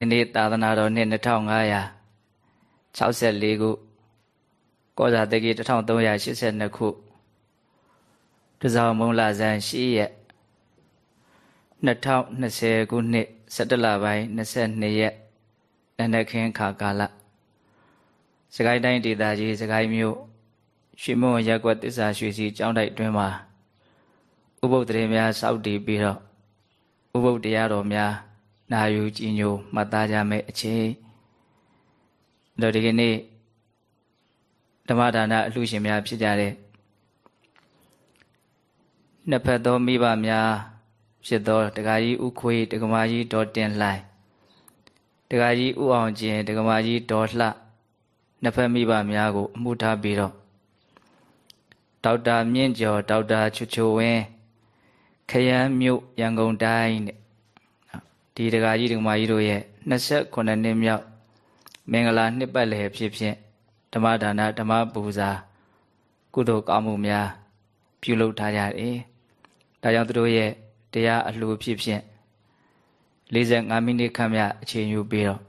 ဒီနေ့သာသနာတော်နှစ်2564ခုကောဇာတက္ကီ1382ခုတစောင်းမုံလာဇန်ရှိရက်2020ခုနှစ်17လပိုင်း22ရက်နန္ဒခင်းခါကာလစကိုင်းတိုင်းဒေသကြီးစကိုင်းမြို့ရွှေမုံရက်ကွက်တစ္ဆာရွှေစီကျောင်းတိုက်တွင်မှာဥပုပ်တရေများစောက်တည်ပြီးတော့ဥပုပ်တရားတော်များ နာယူကြည်ညိုမှတ်သားကြမယ့်အချိန်တော့ဒီကနေ့ဓမ္မဒါနအလှရှင်များဖြစ်ကြတဲ့နှစ်ဖက်သောမိဘများဖြစ်သောတက္ကကြီးဥခွေတက္ကမကြီးဒေါ်တင်လှိုင်တက္ကကြီးဥအောင်ကျင်တက္ကမကြီးဒေါ်လှနှစ်ဖက်မိဘများကိုအမှုထားပြီးတော့ဒေါက်တာမြင့်ကျော်ဒေါက်တာချွချိုဝင်းခရမ်းမြို့ရန်ကုန်တိုင်းတဲ့ ဒီဒကာကြီးဒကမကြီးတို့ရဲ့29နှစ်မြောက်မင်္ဂလာနှစ်ပတ်လည်ဖြစ်ဖြင့်ဓမ္မဒါနဓမ္မပူဇာကုသိုလ်ကောင်းမှုများပြုလုပ်ထားကြတယ်။ဒါကြောင့်သူတို့ရဲ့တရားအလှူဖြစ်ဖြင့်45မိနစ်ခန့်မြအချိန်ယူပြီးတော့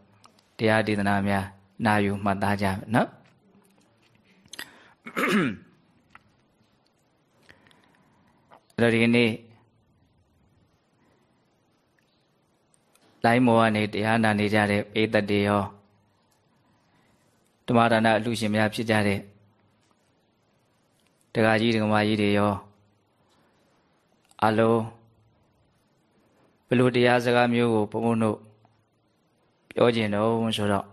တရားဒေသနာများနာယူမှတ်သားကြမယ်နော်။အဲ့တော့ဒီနေ့ လိုင်းမောကနေတရားနာနေကြတဲ့ပေသက်တွေရောဓမ္မဒါနအလှရှင်များဖြစ်ကြတဲ့တက္ကကြီးဒကမာကြီးတွေရောအလုံးဘလို့တရားစကားမျိုးကိုဘုံဘုံတို့ပြောကျင်တော့ဆိုတော့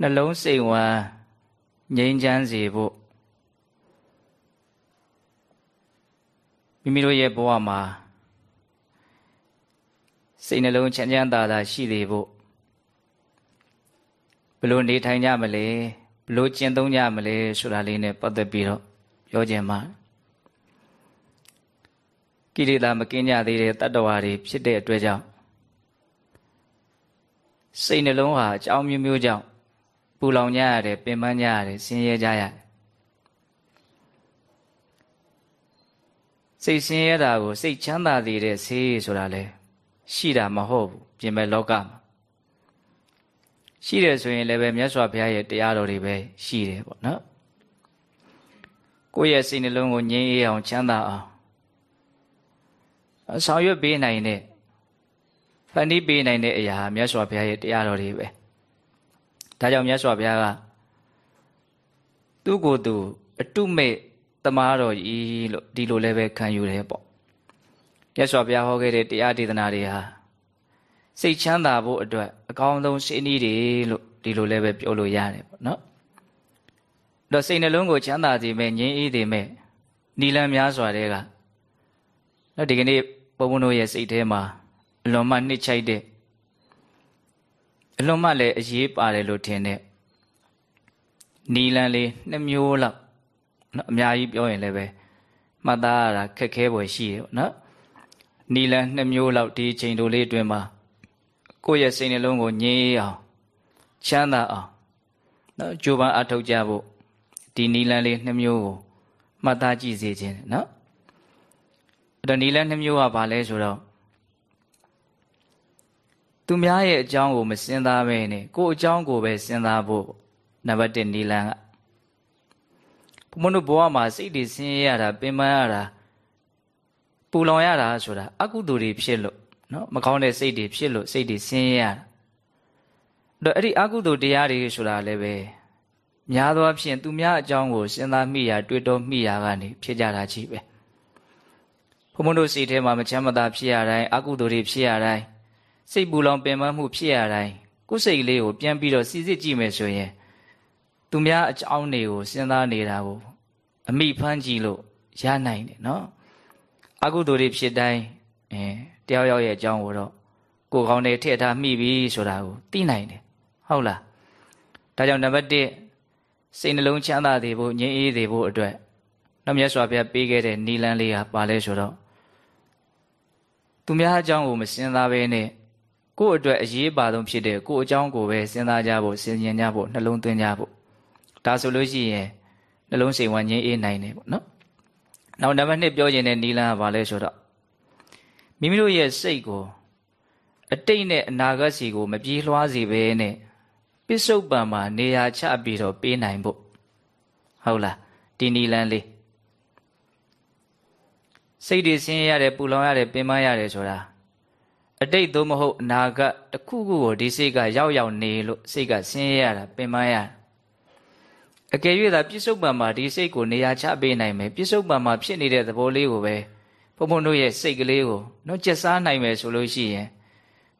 နှလုံးစိတ်ဝမ်းငြိမ်းချမ်းစေဖို့မိမိတို့ရဲ့ဘဝမှာ စိတ်နှလုံးချမ်းချမ်းသာသာရှိနေဖို့ဘလို့နေထိုင်ကြမလဲဘလို့ကျင့်သုံးကြမလဲဆိုတာလေးနဲ့ပတ်သက်ပြီးတော့ပြောခြင်းမှာကိလေသာမကင်းကြသေးတဲ့တတ္တဝါတွေဖြစ်တဲ့အတွက်ကြောင့်စိတ်နှလုံးဟာအကြောင်းမျိုးမျိုးကြောင့်ပူလောင်ကြရတယ်ပင်ပန်းကြရတယ်ဆင်းရဲကြရတယ်စိတ်ဆင်းရဲတာကိုစိတ်ချမ်းသာစေတဲ့ဆေးဆိုတာလေ ရှိတာမဟုတ်ဘူးပြင်မဲ့လောကမှာရှိတယ်ဆိုရင်လည်းပဲမြတ်စွာဘုရားရဲ့တရားတော်တွေပဲရှိတယ်ပေါ့နော်ကိုယ့်ရဲ့စိတ်နှလုံးကိုငြိမ်းအေးအောင်ချမ်းသာအောင်ဆောင်ရွက်ပေးနိုင်တဲ့ဖန်တီးပေးနိုင်တဲ့အရာမြတ်စွာဘုရားရဲ့တရားတော်တွေပဲဒါကြောင့်မြတ်စွာဘုရားကသူ့ကိုယ်သူအတုမဲ့တမားတော်ကြီးလို့ဒီလိုလည်းပဲခံယူတယ်ပေါ့ မြတ်စွာဘုရားဟောခဲ့တဲ့တရားဒေသနာတွေဟာစိတ်ချမ်းသာဖို့အတွက်အကောင်းဆုံးရှင်းနည်းတွေလို့ဒီလိုလည်းပဲပြောလို့ရတယ်ပေါ့နော်။တော့စိတ်နှလုံးကိုချမ်းသာစေမဲ့ငြိမ်းအေးစေမဲ့နီလန်းများစွာတဲ့ကနော်ဒီကနေ့ဘုံဘုံတို့ရဲ့စိတ်ထဲမှာအလွန်မှနှစ်ချိုက်တဲ့အလွန်မှလည်းအရေးပါတယ်လို့ထင်တဲ့နီလန်းလေးနှစ်မျိုးလောက်နော်အများကြီးပြောရင်လည်းပဲမှတ်သားရတာခက်ခဲပွေရှိတယ်ပေါ့နော်။ နီလန်နှစ်မျိုးလောက်ဒီချိန်တိုလေးအတွင်းမှာကိုယ့်ရဲ့စိတ်နှလုံးကိုငြိမ်းအောင်ချမ်းသာအောင်နော်ကြိုးပမ်းအထောက်ကြဖို့ဒီနီလန်လေးနှစ်မျိုးကိုမှတ်သားကြည့်စေခြင်းနော်အဲ့တော့နီလန်နှစ်မျိုးကဘာလဲဆိုတော့သူများရဲ့အကြောင်းကိုမစဉ်းစားဘဲနဲ့ကိုယ့်အကြောင်းကိုပဲစဉ်းစားဖို့နံပါတ်1နီလန်ကဘုမတို့ဘဝမှာစိတ်တွေဆင်းရဲရတာပင်ပန်းရတာ ပူလောင်ရတာဆိုတာအကုသိုလ်တွေဖြစ်လို့နော်မကောင်းတဲ့စိတ်တွေဖြစ်လို့စိတ်တွေဆင်းရဲရတာတော့အဲ့ဒီအကုသိုလ်တရားတွေဆိုတာလည်းပဲများသောအားဖြင့်သူများအကြောင်းကိုစဉ်းစားမိရာတွေးတောမိရာကနေဖြစ်ကြတာကြီးပဲဘုံဘုံတို့စိတ်ထဲမှာမချမ်းမသာဖြစ်ရတိုင်းအကုသိုလ်တွေဖြစ်ရတိုင်းစိတ်ပူလောင်ပင်ပန်းမှုဖြစ်ရတိုင်းကိုယ်စိတ်လေးကိုပြန်ပြီးတော့စီစစ်ကြည့်မယ်ဆိုရင်သူများအကြောင်းတွေကိုစဉ်းစားနေတာကိုအမိဖမ်းကြည့်လို့ရနိုင်တယ်နော် အကုသိုလ်တွေဖြစ်တိုင်းအဲတယောက်ယောက်ရဲ့အကြောင်းကိုတော့ကိုယ်ကောင်းတွေထည့်ထားမိပြီဆိုတာကိုသိနိုင်တယ်ဟုတ်လားဒါကြောင့်နံပါတ်1စိတ်နှလုံးချမ်းသာစေဖို့ငြိမ်းအေးစေဖို့အတွက်နောက်မြတ်စွာဘုရားပေးခဲ့တဲ့နီလန်းလေးဟာပါလဲဆိုတော့သူများအကြောင်းကိုမစဉ်းစားဘဲနဲ့ကိုယ့်အတွက်အရေးပါဆုံးဖြစ်တဲ့ကိုယ့်အကြောင်းကိုပဲစဉ်းစားကြဖို့စဉ်းကျင်ကြဖို့နှလုံးသွင်းကြဖို့ဒါဆိုလို့ရှိရင်နှလုံးစိတ်ဝမ်းငြိမ်းအေးနိုင်တယ်ပေါ့နော် နောက်နံပါတ်2ပြောခြင်းတဲ့နီလန်းကဘာလဲဆိုတော့မိမိတို့ရဲ့စိတ်ကိုအတိတ်နဲ့အနာဂတ်စီကို မပြေးလွှားစေပဲနဲ့ပစ္စုပန်မှာနေရာချပြီးတော့ပေးနိုင်ဖို့ဟုတ်လားဒီနီလန်းလေးစိတ်တွေဆင်းရဲရတယ်ပူလောင်ရတယ်ပင်ပန်းရတယ်ဆိုတာအတိတ်သို့မဟုတ်အနာဂတ်တစ်ခုခုကိုဒီစိတ်ကရောက်ရောက်နေလို့စိတ်ကဆင်းရဲရတာပင်ပန်းရ အကယ်၍သာပြစ္ဆုတ်ပံမှာဒီစိတ်ကိုနေရာချပေးနိုင်မယ်ပြစ္ဆုတ်ပံမှာဖြစ်နေတဲ့သဘောလေးကိုပဲဘုံဘုံတို့ရဲ့စိတ်ကလေးကိုတော့ကျက်စားနိုင်မယ်ဆိုလို့ရှိရင်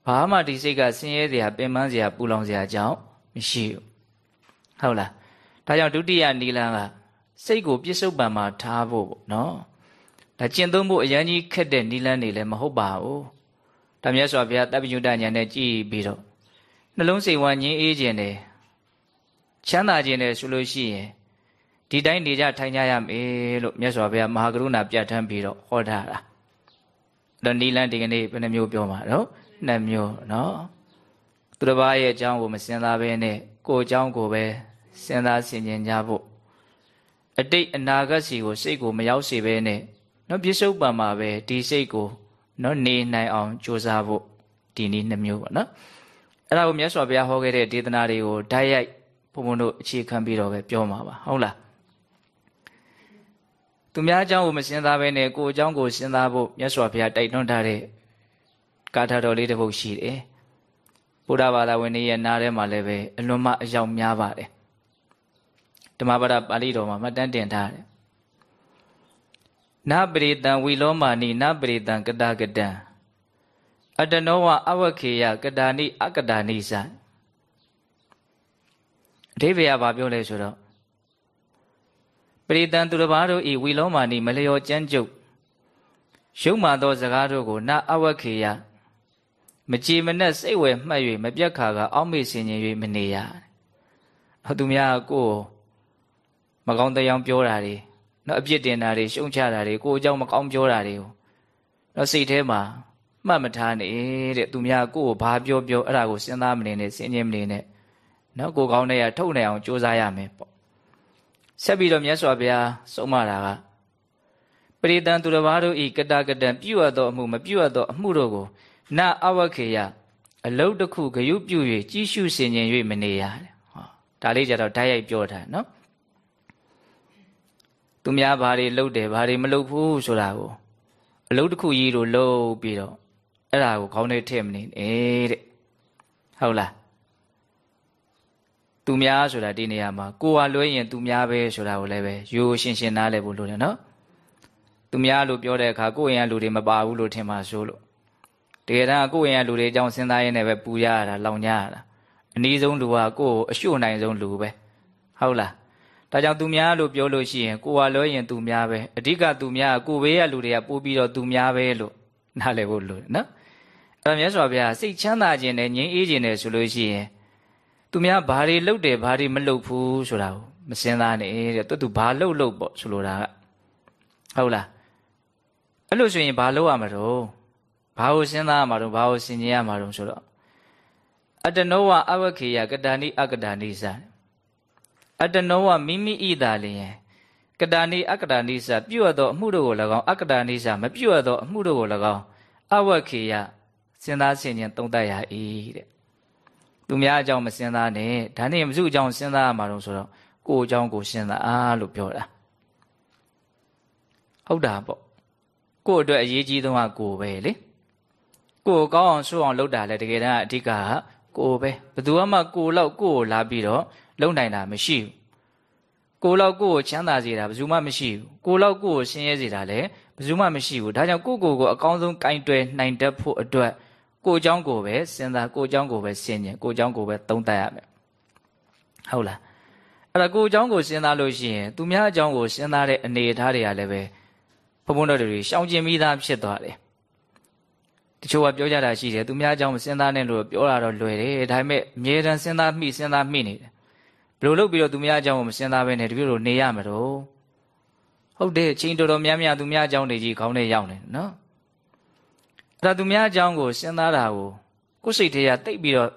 ဘာမှဒီစိတ်ကဆင်းရဲစရာပင်ပန်းစရာပူလောင်စရာကြောင့်မရှိဘူးဟုတ်လားဒါကြောင့်ဒုတိယနီလန်းကစိတ်ကိုပြစ္ဆုတ်ပံမှာထားဖို့ပေါ့နော်ဒါကျင့်သုံးဖို့အရန်ကြီးခက်တဲ့နီလန်းတွေလည်းမဟုတ်ပါဘူးဒါမြတ်စွာဘုရားတပ်ပညုတညာနဲ့ကြည်ပြီးတော့နှလုံးစိတ်ဝမ်းငြင်းအေးခြင်းတယ် ချမ်းသာခြင်းတယ်ဆိုလို့ရှိရင်ဒီတိုင်းနေကြထိုင်ကြရမယ်လို့မြတ်စွာဘုရားမဟာကရုဏာပြဋ္ဌာန်းပြီးတော့ဟောထားတာတော့နီလန်းဒီကနေ့ဘယ်နှမျိုးပြောမှာတော့နှစ်မျိုးနော်သူတစ်ပါးရဲ့အကြောင်းကိုမစင်စားဘဲနဲ့ကိုယ်အကြောင်းကိုပဲစဉ်းစားဆင်ခြင်ကြဖို့အတိတ်အနာဂတ်စီကိုစိတ်ကိုမရောက်စေဘဲနဲ့နော်ပြစ္ဆုတ်ပံမှာပဲဒီစိတ်ကိုနော်နေနိုင်အောင်ကြိုးစားဖို့ဒီနည်းနှမျိုးပေါ့နော်အဲ့ဒါကိုမြတ်စွာဘုရားဟောခဲ့တဲ့ဒေသနာတွေကိုဓာတ်ရိုက် ဘုံဘုံတို့အခြေခံပြီးတော့ပဲပြောမှာပါဟုတ်လားသူများအကြောင်းကိုမစဉ်းစားဘဲနဲ့ကိုယ်အကြောင်းကိုစဉ်းစားဖို့မြတ်စွာဘုရားတိုက်တွန်းထားတဲ့ကာထာတော်လေးတစ်ပုဒ်ရှိတယ်ဗုဒ္ဓဘာသာဝင်တွေရဲ့နားထဲမှာလည်းပဲအလွန်မှအယောက်များပါတယ်ဓမ္မပဒပါဠိတော်မှာမှတ်တမ်းတင်ထားတယ်နပရိတံဝီလောမာနိနပရိတံကတကတံအတနောဝအဝခေယကတာနိအကတာနိစ အဓိပ္ပာယ်ကဘာပြောလဲဆိုတော့ပရိတံသူတစ်ပါးတို့ဤဝီလောမာနိမလျော်ကြမ်းကြုတ်ရုံမာသောစကားတို့ကိုနအဝခေယမကြည်မနဲ့စိတ်ဝယ်မှတ်၍မပြတ်ခါကအောက်မေ့ဆင်ခြင်၍မနေရ။ဟောသူများကိုမကောင်းတရားပြောတာတွေနော်အပြစ်တင်တာတွေရှုံချတာတွေကိုအကြောင်းမကောင်းပြောတာတွေကိုနော်စိတ်ထဲမှာမှတ်မထားနေတဲ့သူများကိုယ်ကိုဘာပြောပြောအဲ့ဒါကိုစဉ်းစားမနေနဲ့စဉ်းကျင်မနေနဲ့ နော်ကိုကောင်းတဲ့ရထုတ်နိုင်အောင်ကြိုးစားရမယ်ပေါ့ဆက်ပြီးတော့မြတ်စွာဘုရားဆုံးမတာကပရိသန်သူတစ်ပါးတို့ဤကတကတံပြုအပ်သောအမှုမပြုအပ်သောအမှုတို့ကိုနအဝခေယအလုတ်တစ်ခုဂယုပြု၍ကြီးရှုဆင်ခြင်၍မနေရဟောဒါလေးကြတော့ဓာတ်ရိုက်ပြောတာနော်သူများဘာတွေလှုပ်တယ်ဘာတွေမလှုပ်ဘူးဆိုတာကိုအလုပ်တစ်ခုကြီးတို့လှုပ်ပြီးတော့အဲ့ဒါကိုခေါင်းထဲထည့်မနေနဲ့တဲ့ဟုတ်လား သူများဆိုတာဒီနေရာမှာကိုယ်ကလွဲရင်သူများပဲဆိုတာကိုလည်းပဲရိုးရှင်းရှင်းနားလည်ဖို့လိုတယ်နော်သူများလို့ပြောတဲ့အခါကိုယ့်ရင်ကလူတွေမပါဘူးလို့ထင်ပါဆိုလို့တကယ်တမ်းကိုယ့်ရင်ကလူတွေအကြောင်းစဉ်းစားရင်းနဲ့ပဲပူရရတာလောင်ကြရတာအနည်းဆုံးလူကကိုယ့်ကိုအရှို့နိုင်ဆုံးလူပဲဟုတ်လားဒါကြောင့်သူများလို့ပြောလို့ရှိရင်ကိုယ်ကလွဲရင်သူများပဲအဓိကသူများကိုဘေးကလူတွေကပို့ပြီးတော့သူများပဲလို့နားလည်ဖို့လို့နော်အဲ့မြတ်စွာဘုရားစိတ်ချမ်းသာခြင်းနဲ့ငြိမ်းအေးခြင်းနဲ့ဆိုလို့ရှိရင် သူများဘာတွေလုပ်တယ်ဘာတွေမလုပ်ဘူးဆိုတာကိုမစင်သားနဲ့တဲ့သူသူဘာလုပ်လုပ်ပေါ့ဆိုလိုတာကဟုတ်လားအဲ့လို့ဆိုရင်ဘာလုပ်ရမှာတော့ဘာကိုစဉ်းစားရမှာတော့ဘာကိုဆင်ခြင်ရမှာတော့ဆိုတော့အတနောဝအဝခေယကတာနိအကတာနိစအတနောဝမိမိဣတာလျင်ကတာနိအကတာနိစပြုတ်သောအမှုတို့ကို၎င်းအကတာနိစမပြုတ်သောအမှုတို့ကို၎င်းအဝခေယစဉ်းစားဆင်ခြင်သုံးသပ်ရ၏တဲ့ သူများအကြောင်းမစဉ်းစားနဲ့ဒါနဲ့မစုအကြောင်းစဉ်းစားရမှာတော့ဆိုတော့ကိုယ်အကြောင်းကိုစဉ်းစားအားလို့ပြောတာဟုတ်တာပေါ့ကိုယ့်အတွက်အရေးကြီးဆုံးကကိုယ်ပဲလေကိုယ်ကောင်းအောင်ဆိုးအောင်လုပ်တာလေတကယ်တမ်းအဓိကကကိုယ်ပဲဘယ်သူမှကိုယ်လောက်ကိုယ်ကိုလာပြီးတော့လုံနိုင်တာမရှိဘူးကိုယ်လောက်ကိုယ်ကိုချမ်းသာစေတာဘယ်သူမှမရှိဘူးကိုယ်လောက်ကိုယ်ကိုဆင်းရဲစေတာလည်းဘယ်သူမှမရှိဘူးဒါကြောင့်ကိုယ့်ကိုယ်ကိုအကောင်းဆုံးကင်တွယ်နိုင်တတ်ဖို့အတွက် ကိုယ်เจ้าကိုပဲစဉ်းစားကိုယ်เจ้าကိုပဲဆင်ញင်ကိုယ်เจ้าကိုပဲသုံးသပ်ရမယ်ဟုတ်လားအဲ့ဒါကိုယ်เจ้าကိုစဉ်းစားလို့ရှိရင်သူများအကြောင်းကိုစဉ်းစားတဲ့အနေအထားတွေကလည်းပဲဘုံဘုံတော်တွေရှောင်ကျင်မိသားဖြစ်သွားတယ်တချို့ကပြောကြတာရှိတယ်သူများအကြောင်းမစဉ်းစားနဲ့လို့ပြောတာတော့လွယ်တယ်ဒါပေမဲ့အမြဲတမ်းစဉ်းစားမိစဉ်းစားမိနေတယ်ဘယ်လိုလုပ်ပြီးတော့သူများအကြောင်းကိုမစဉ်းစားဘဲနဲ့တပြည့်လို့နေရမှာတော့ဟုတ်တယ်ချိန်တော်တော်များများသူများအကြောင်းတွေကြီးခေါင်းထဲရောက်နေနော် အဲ့ဒါသူများအကြောင်းကိုစဉ်းစားတာကိုကိုယ်စိတ်ထဲကတိတ်ပြီးတော့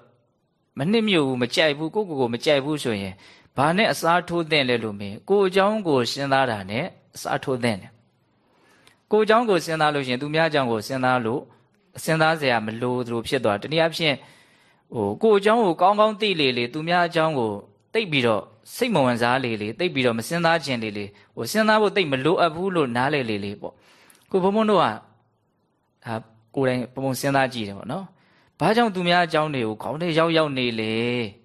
မနှိမ့်မြုပ်ဘူးမကြိုက်ဘူးကိုယ့်ကိုယ်ကိုမကြိုက်ဘူးဆိုရင်ဘာနဲ့အစားထိုးတဲ့လဲလို့မင်းကိုယ်အကြောင်းကိုစဉ်းစားတာနဲ့အစားထိုးတဲ့တယ်ကိုယ်အကြောင်းကိုစဉ်းစားလို့ရှိရင်သူများအကြောင်းကိုစဉ်းစားလို့အစင်သားစရာမလိုသလိုဖြစ်သွားတနည်းအားဖြင့်ဟိုကိုအကြောင်းကိုကောင်းကောင်းသိလေလေသူများအကြောင်းကိုသိပြီးတော့စိတ်မဝင်စားလေလေသိပြီးတော့မစင်သားခြင်းလေလေဟိုစင်သားဖို့သိမလိုအပ်ဘူးလို့နားလေလေလေပေါ့ကိုဘုံဘုံတို့ကဒါ ကိုယ်တိုင်ပုံပုံစဉ်းစားကြည့်တယ်ပေါ့နော်။ဘာကြောင့်သူများအကြောင်းတွေကိုခေါင်းထဲရောက်ရောက်နေလေ။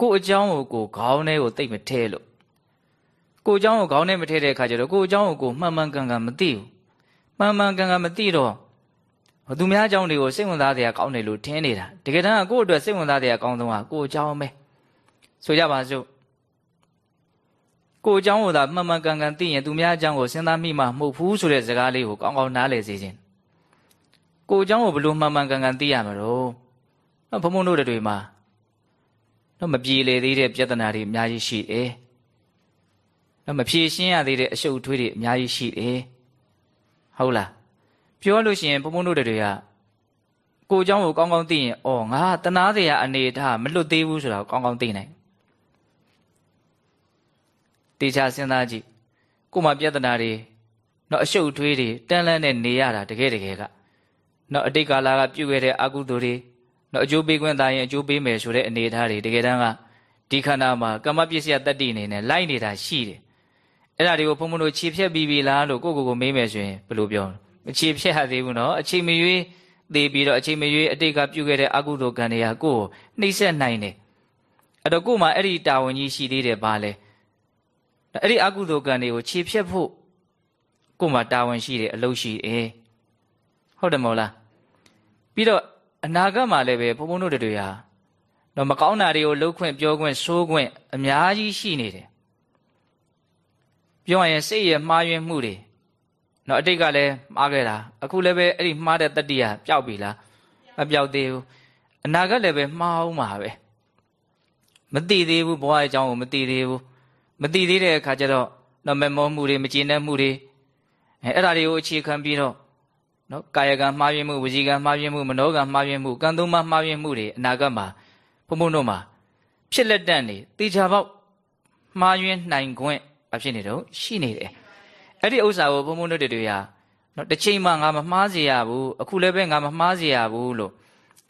ကိုယ်အကြောင်းကိုကိုခေါင်းထဲကိုတိတ်မထဲလို့ကိုယ်အကြောင်းကိုခေါင်းထဲမထဲတဲ့အခါကျတော့ကိုယ်အကြောင်းကိုကိုမှန်မှန်ကန်ကန်မသိဘူး။မှန်မှန်ကန်ကန်မသိတော့သူများအကြောင်းတွေကိုစိတ်ဝင်စားတဲ့အကောင်းတယ်လို့ထင်နေတာ။တကယ်တမ်းကကိုယ့်အတွက်စိတ်ဝင်စားတဲ့အကောင်းဆုံးကကိုယ်အကြောင်းပဲ။ဆိုကြပါစို့ ကိုအကြောင်းကိုသာမှန်မှန်ကန်ကန်သိရင်သူများအကြောင်းကိုစဉ်းစားမိမှမဟုတ်ဘူးဆိုတဲ့စကားလေးကိုကောင်းကောင်းနားလည်စေခြင်းကိုအကြောင်းကိုဘလို့မှန်မှန်ကန်ကန်သိရမှာတော့နော်ဘုံဘုံတို့တွေမှာနော်မပြေလေသေးတဲ့ပြဿနာတွေအများကြီးရှိတယ်နော်မဖြေရှင်းရသေးတဲ့အရှုပ်ထွေးတွေအများကြီးရှိတယ်ဟုတ်လားပြောလို့ရှိရင်ဘုံဘုံတို့တွေကကိုအကြောင်းကိုကောင်းကောင်းသိရင်အော်ငါတနာစရာအနေထားမလွတ်သေးဘူးဆိုတာကိုကောင်းကောင်းသိနိုင် တေချာစဉ်းစားကြည့်ကိုမှပြဿနာတွေတော့အရှုပ်ထွေးတွေတန်းလန်းနဲ့နေရတာတကယ်တကယ်ကနော်အတိတ်ကာလကပြုခဲ့တဲ့အကုသိုလ်တွေနော်အကျိုးပေးခွင့်သာရင်အကျိုးပေးမယ်ဆိုတဲ့အနေအထားတွေတကယ်တမ်းကဒီခန္ဓာမှာကမ္မပစ္စယတတ္တိအနေနဲ့လိုက်နေတာရှိတယ်အဲ့ဒါတွေကိုဘုံဘုံတို့ခြေဖြတ်ပြီးပြီလားလို့ကိုကိုကိုမေးမယ်ဆိုရင်ဘယ်လိုပြောမခြေဖြတ်ရသေးဘူးနော်အချိန်မရွေးသေးပြီးတော့အချိန်မရွေးအတိတ်ကပြုခဲ့တဲ့အကုသိုလ်ကံတွေကကိုယ်နှိမ့်ဆက်နိုင်တယ်အဲ့တော့ကို့မှာအဲ့ဒီတာဝန်ကြီးရှိသေးတယ်ဘာလဲ အဲ့ဒီအကုသိုလ်ကံတွေကိုခြေဖြတ်ဖို့ကို့မှာတာဝန်ရှိတယ်အလုပ်ရှိတယ်ဟုတ်တယ်မဟုတ်လားပြီးတော့အနာဂတ်မှာလည်းပဲဘုံဘုံတို့တွေဟာတော့မကောင်းတာတွေကိုလှုပ်ခွင့်ပြောခွင့်ဆိုးခွင့်အများကြီးရှိနေတယ်ပြောရရင်စိတ်ရဲ့မှားယွင်းမှုတွေတော့အတိတ်ကလည်းမှားခဲ့တာအခုလည်းပဲအဲ့ဒီမှားတဲ့တတ္တိယပျောက်ပြီလားမပျောက်သေးဘူးအနာဂတ်လည်းပဲမှားအောင်မှာပဲမသိသေးဘူးဘဝအကြောင်းကိုမသိသေးဘူး မသိသေးတဲ့အခါကျတော့တော့မမောမှုတွေမကျေနပ်မှုတွေအဲအဲ့ဒါတွေကိုအခြေခံပြီးတော့နော်ကာယကံမှားယွင်းမှုဝစီကံမှားယွင်းမှုမနောကံမှားယွင်းမှုကံသုံးပါးမှားယွင်းမှုတွေအနာဂတ်မှာဘုံဘုံတို့မှာဖြစ်လက်တန့်နေတေချာပေါက်မှားယွင်းနိုင်ခွင့်အဖြစ်နေတော့ရှိနေတယ်အဲ့ဒီဥစ္စာကိုဘုံဘုံတို့တွေဟာနော်တစ်ချိန်မှငါမမှားစေရဘူးအခုလည်းပဲငါမမှားစေရဘူးလို့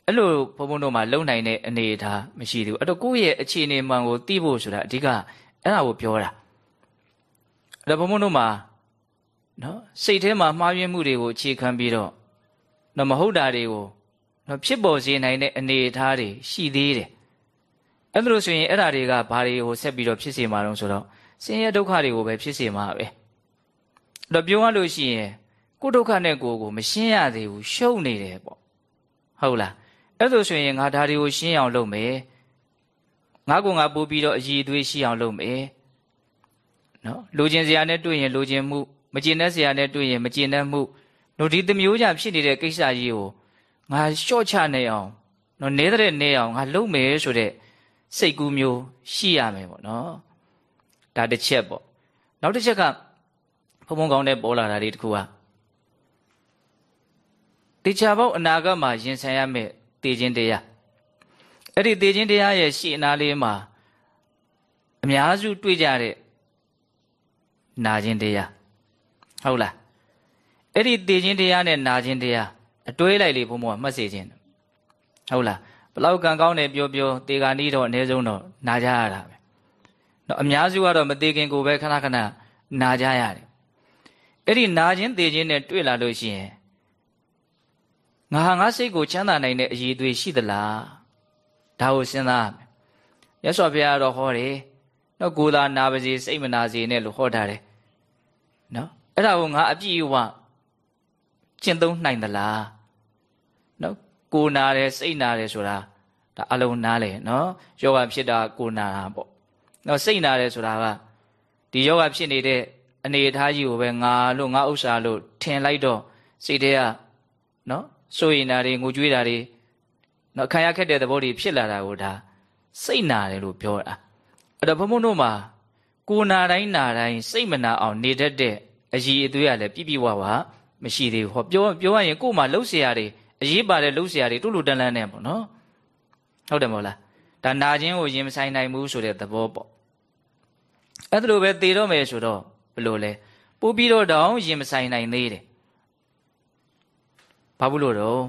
အဲ့လိုဘုံဘုံတို့မှာလုံနိုင်တဲ့အနေအထားမရှိသေးဘူးအဲ့တော့ကိုယ့်ရဲ့အခြေအနေမှန်ကိုသိဖို့ဆိုတာအဓိက အဲ့ဒါကိုပြောတာအဲ့တော့ဘုံဘုံတို့မှာနော်စိတ်ထဲမှာမှားယွင်းမှုတွေကိုအခြေခံပြီးတော့နော်မဟုတ်တာတွေကိုနော်ဖြစ်ပေါ်စေနိုင်တဲ့အနေအထားတွေရှိသေးတယ်အဲ့ဒါလို့ဆိုရင်အဲ့ဒါတွေကဘာတွေကိုဆက်ပြီးတော့ဖြစ်စေမှာတော့ဆိုတော့ဆင်းရဲဒုက္ခတွေကိုပဲဖြစ်စေမှာပဲအဲ့တော့ပြောရလို့ရှိရင်ကိုဒုက္ခနဲ့ကိုကိုမရှင်းရသေးဘူးရှုံနေတယ်ပေါ့ဟုတ်လားအဲ့ဒါဆိုရင်ငါဒါတွေကိုရှင်းအောင်လုပ်မယ် ငါကငါပို့ပြီးတော့အည်အသွေးရှိအောင်လုပ်မယ်နော်လိုချင်စရာနဲ့တွေ့ရင်လိုချင်မှုမကျင်တဲ့စရာနဲ့တွေ့ရင်မကျင်တဲ့မှုတို့ဒီသမျိုးကြဖြစ်နေတဲ့ကိစ္စကြီးကိုငါလျှော့ချနေအောင်နော်နဲတဲ့နေအောင်ငါလုပ်မယ်ဆိုတဲ့စိတ်ကူးမျိုးရှိရမယ်ပေါ့နော်ဒါတစ်ချက်ပေါ့နောက်တစ်ချက်ကဘုံဘုံကောင်းတဲ့ပေါ်လာတာလေးတစ်ခုကတေချာပေါက်အနာဂတ်မှာရင်ဆိုင်ရမယ့်တည်ခြင်းတရား အဲ့ဒီသေခြင်းတရားရဲ့ရှေ့အနာလေးမှာအများစုတွေ့ကြတဲ့နာခြင်းတရားဟုတ်လားအဲ့ဒီသေခြင်းတရားနဲ့နာခြင်းတရားအတွဲလိုက်လေဘုံဘုံကမှတ်စေခြင်းဟုတ်လားဘလောက်ကံကောင်းတယ်ပြောပြောသေကနီးတော့အနည်းဆုံးတော့နာကြရတာပဲတော့အများစုကတော့မသေးခင်ကိုပဲခဏခဏနာကြရတယ်အဲ့ဒီနာခြင်းသေခြင်းနဲ့တွေ့လာလို့ရှိရင်ငါဟာငါစိတ်ကိုချမ်းသာနိုင်တဲ့အရေးသွေးရှိသလား ဒါကိုစဉ်းစားရသော်ဘုရားတော့ဟောတယ်နော်ကိုယ်သာနာပါစေစိတ်မနာစေနဲ့လို့ဟောထားတယ်နော်အဲ့ဒါကိုငါအပြည့်အဝကျင့်သုံးနိုင်သလားနော်ကိုနာတယ်စိတ်နာတယ်ဆိုတာဒါအလုံးနားလေနော်ယောဂဖြစ်တာကိုနာတာပေါ့နော်စိတ်နာတယ်ဆိုတာကဒီယောဂဖြစ်နေတဲ့အနေအထားကြီးကိုပဲငါလို့ငါဥစ္စာလို့ထင်လိုက်တော့စိတ်ထဲကနော်စိုးရင်တာတွေငိုကြွေးတာတွေ နော်ခံရခက်တဲ့သဘောတွေဖြစ်လာတာကိုဒါစိတ်နာတယ်လို့ပြောတာအဲ့တော့ဘုံဘုံတို့မှာကိုနာတိုင်းနာတိုင်းစိတ်မနာအောင်နေတတ်တဲ့အရေးအသွေးကလည်းပြပြဝဝမရှိသေးဘူးဟောပြောပြောရရင်ကို့မှာလှုပ်ရှားတယ်အရေးပါတဲ့လှုပ်ရှားတယ်တူတူတန်လန်းနေပေါ့နော်ဟုတ်တယ်မဟုတ်လားဒါနာခြင်းကိုရင်မဆိုင်နိုင်ဘူးဆိုတဲ့သဘောပေါ့အဲ့ဒါလိုပဲသေတော့မယ်ဆိုတော့ဘလို့လဲပို့ပြီးတော့တောင်ရင်မဆိုင်နိုင်သေးတယ်ဘာဘူးလို့တော့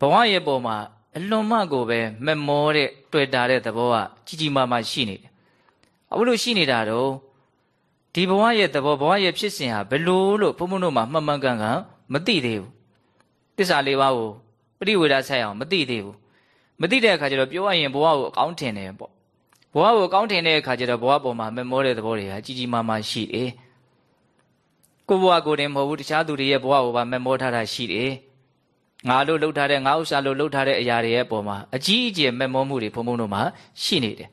ဘဝရဲ့ပုံမှာ အလွန်မှကိုပဲမမောတဲ့တွေ့တာတဲ့သဘောကကြီးကြီးမားမားရှိနေတယ်။အခုလို့ရှိနေတာတော့ဒီဘဝရဲ့သဘောဘဝရဲ့ဖြစ်စဉ်ဟာဘယ်လိုလို့ဘုံဘုံတို့မှာမှန်မှန်ကန်ကန်မသိသေးဘူး။တစ္ဆာလေးပါးကိုပရိဝေဒဆက်အောင်မသိသေးဘူး။မသိတဲ့အခါကျတော့ပြောရရင်ဘဝကိုအကောင်းထင်တယ်ပေါ့။ဘဝကိုအကောင်းထင်တဲ့အခါကျတော့ဘဝပေါ်မှာမမောတဲ့သဘောတွေဟာကြီးကြီးမားမားရှိတယ်။ကိုဘဝကိုယ်တင်မဟုတ်ဘူးတခြားသူတွေရဲ့ဘဝကိုပါမမောထားတာရှိတယ်။ ငါလို့လှုပ်ထားတဲ့ငါဥစ္စာလို့လှုပ်ထားတဲ့အရာတွေရဲ့ပုံမှာအကြီးအကျယ်မက်မောမှုတွေဘုံဘုံတို့မှာရှိနေတယ်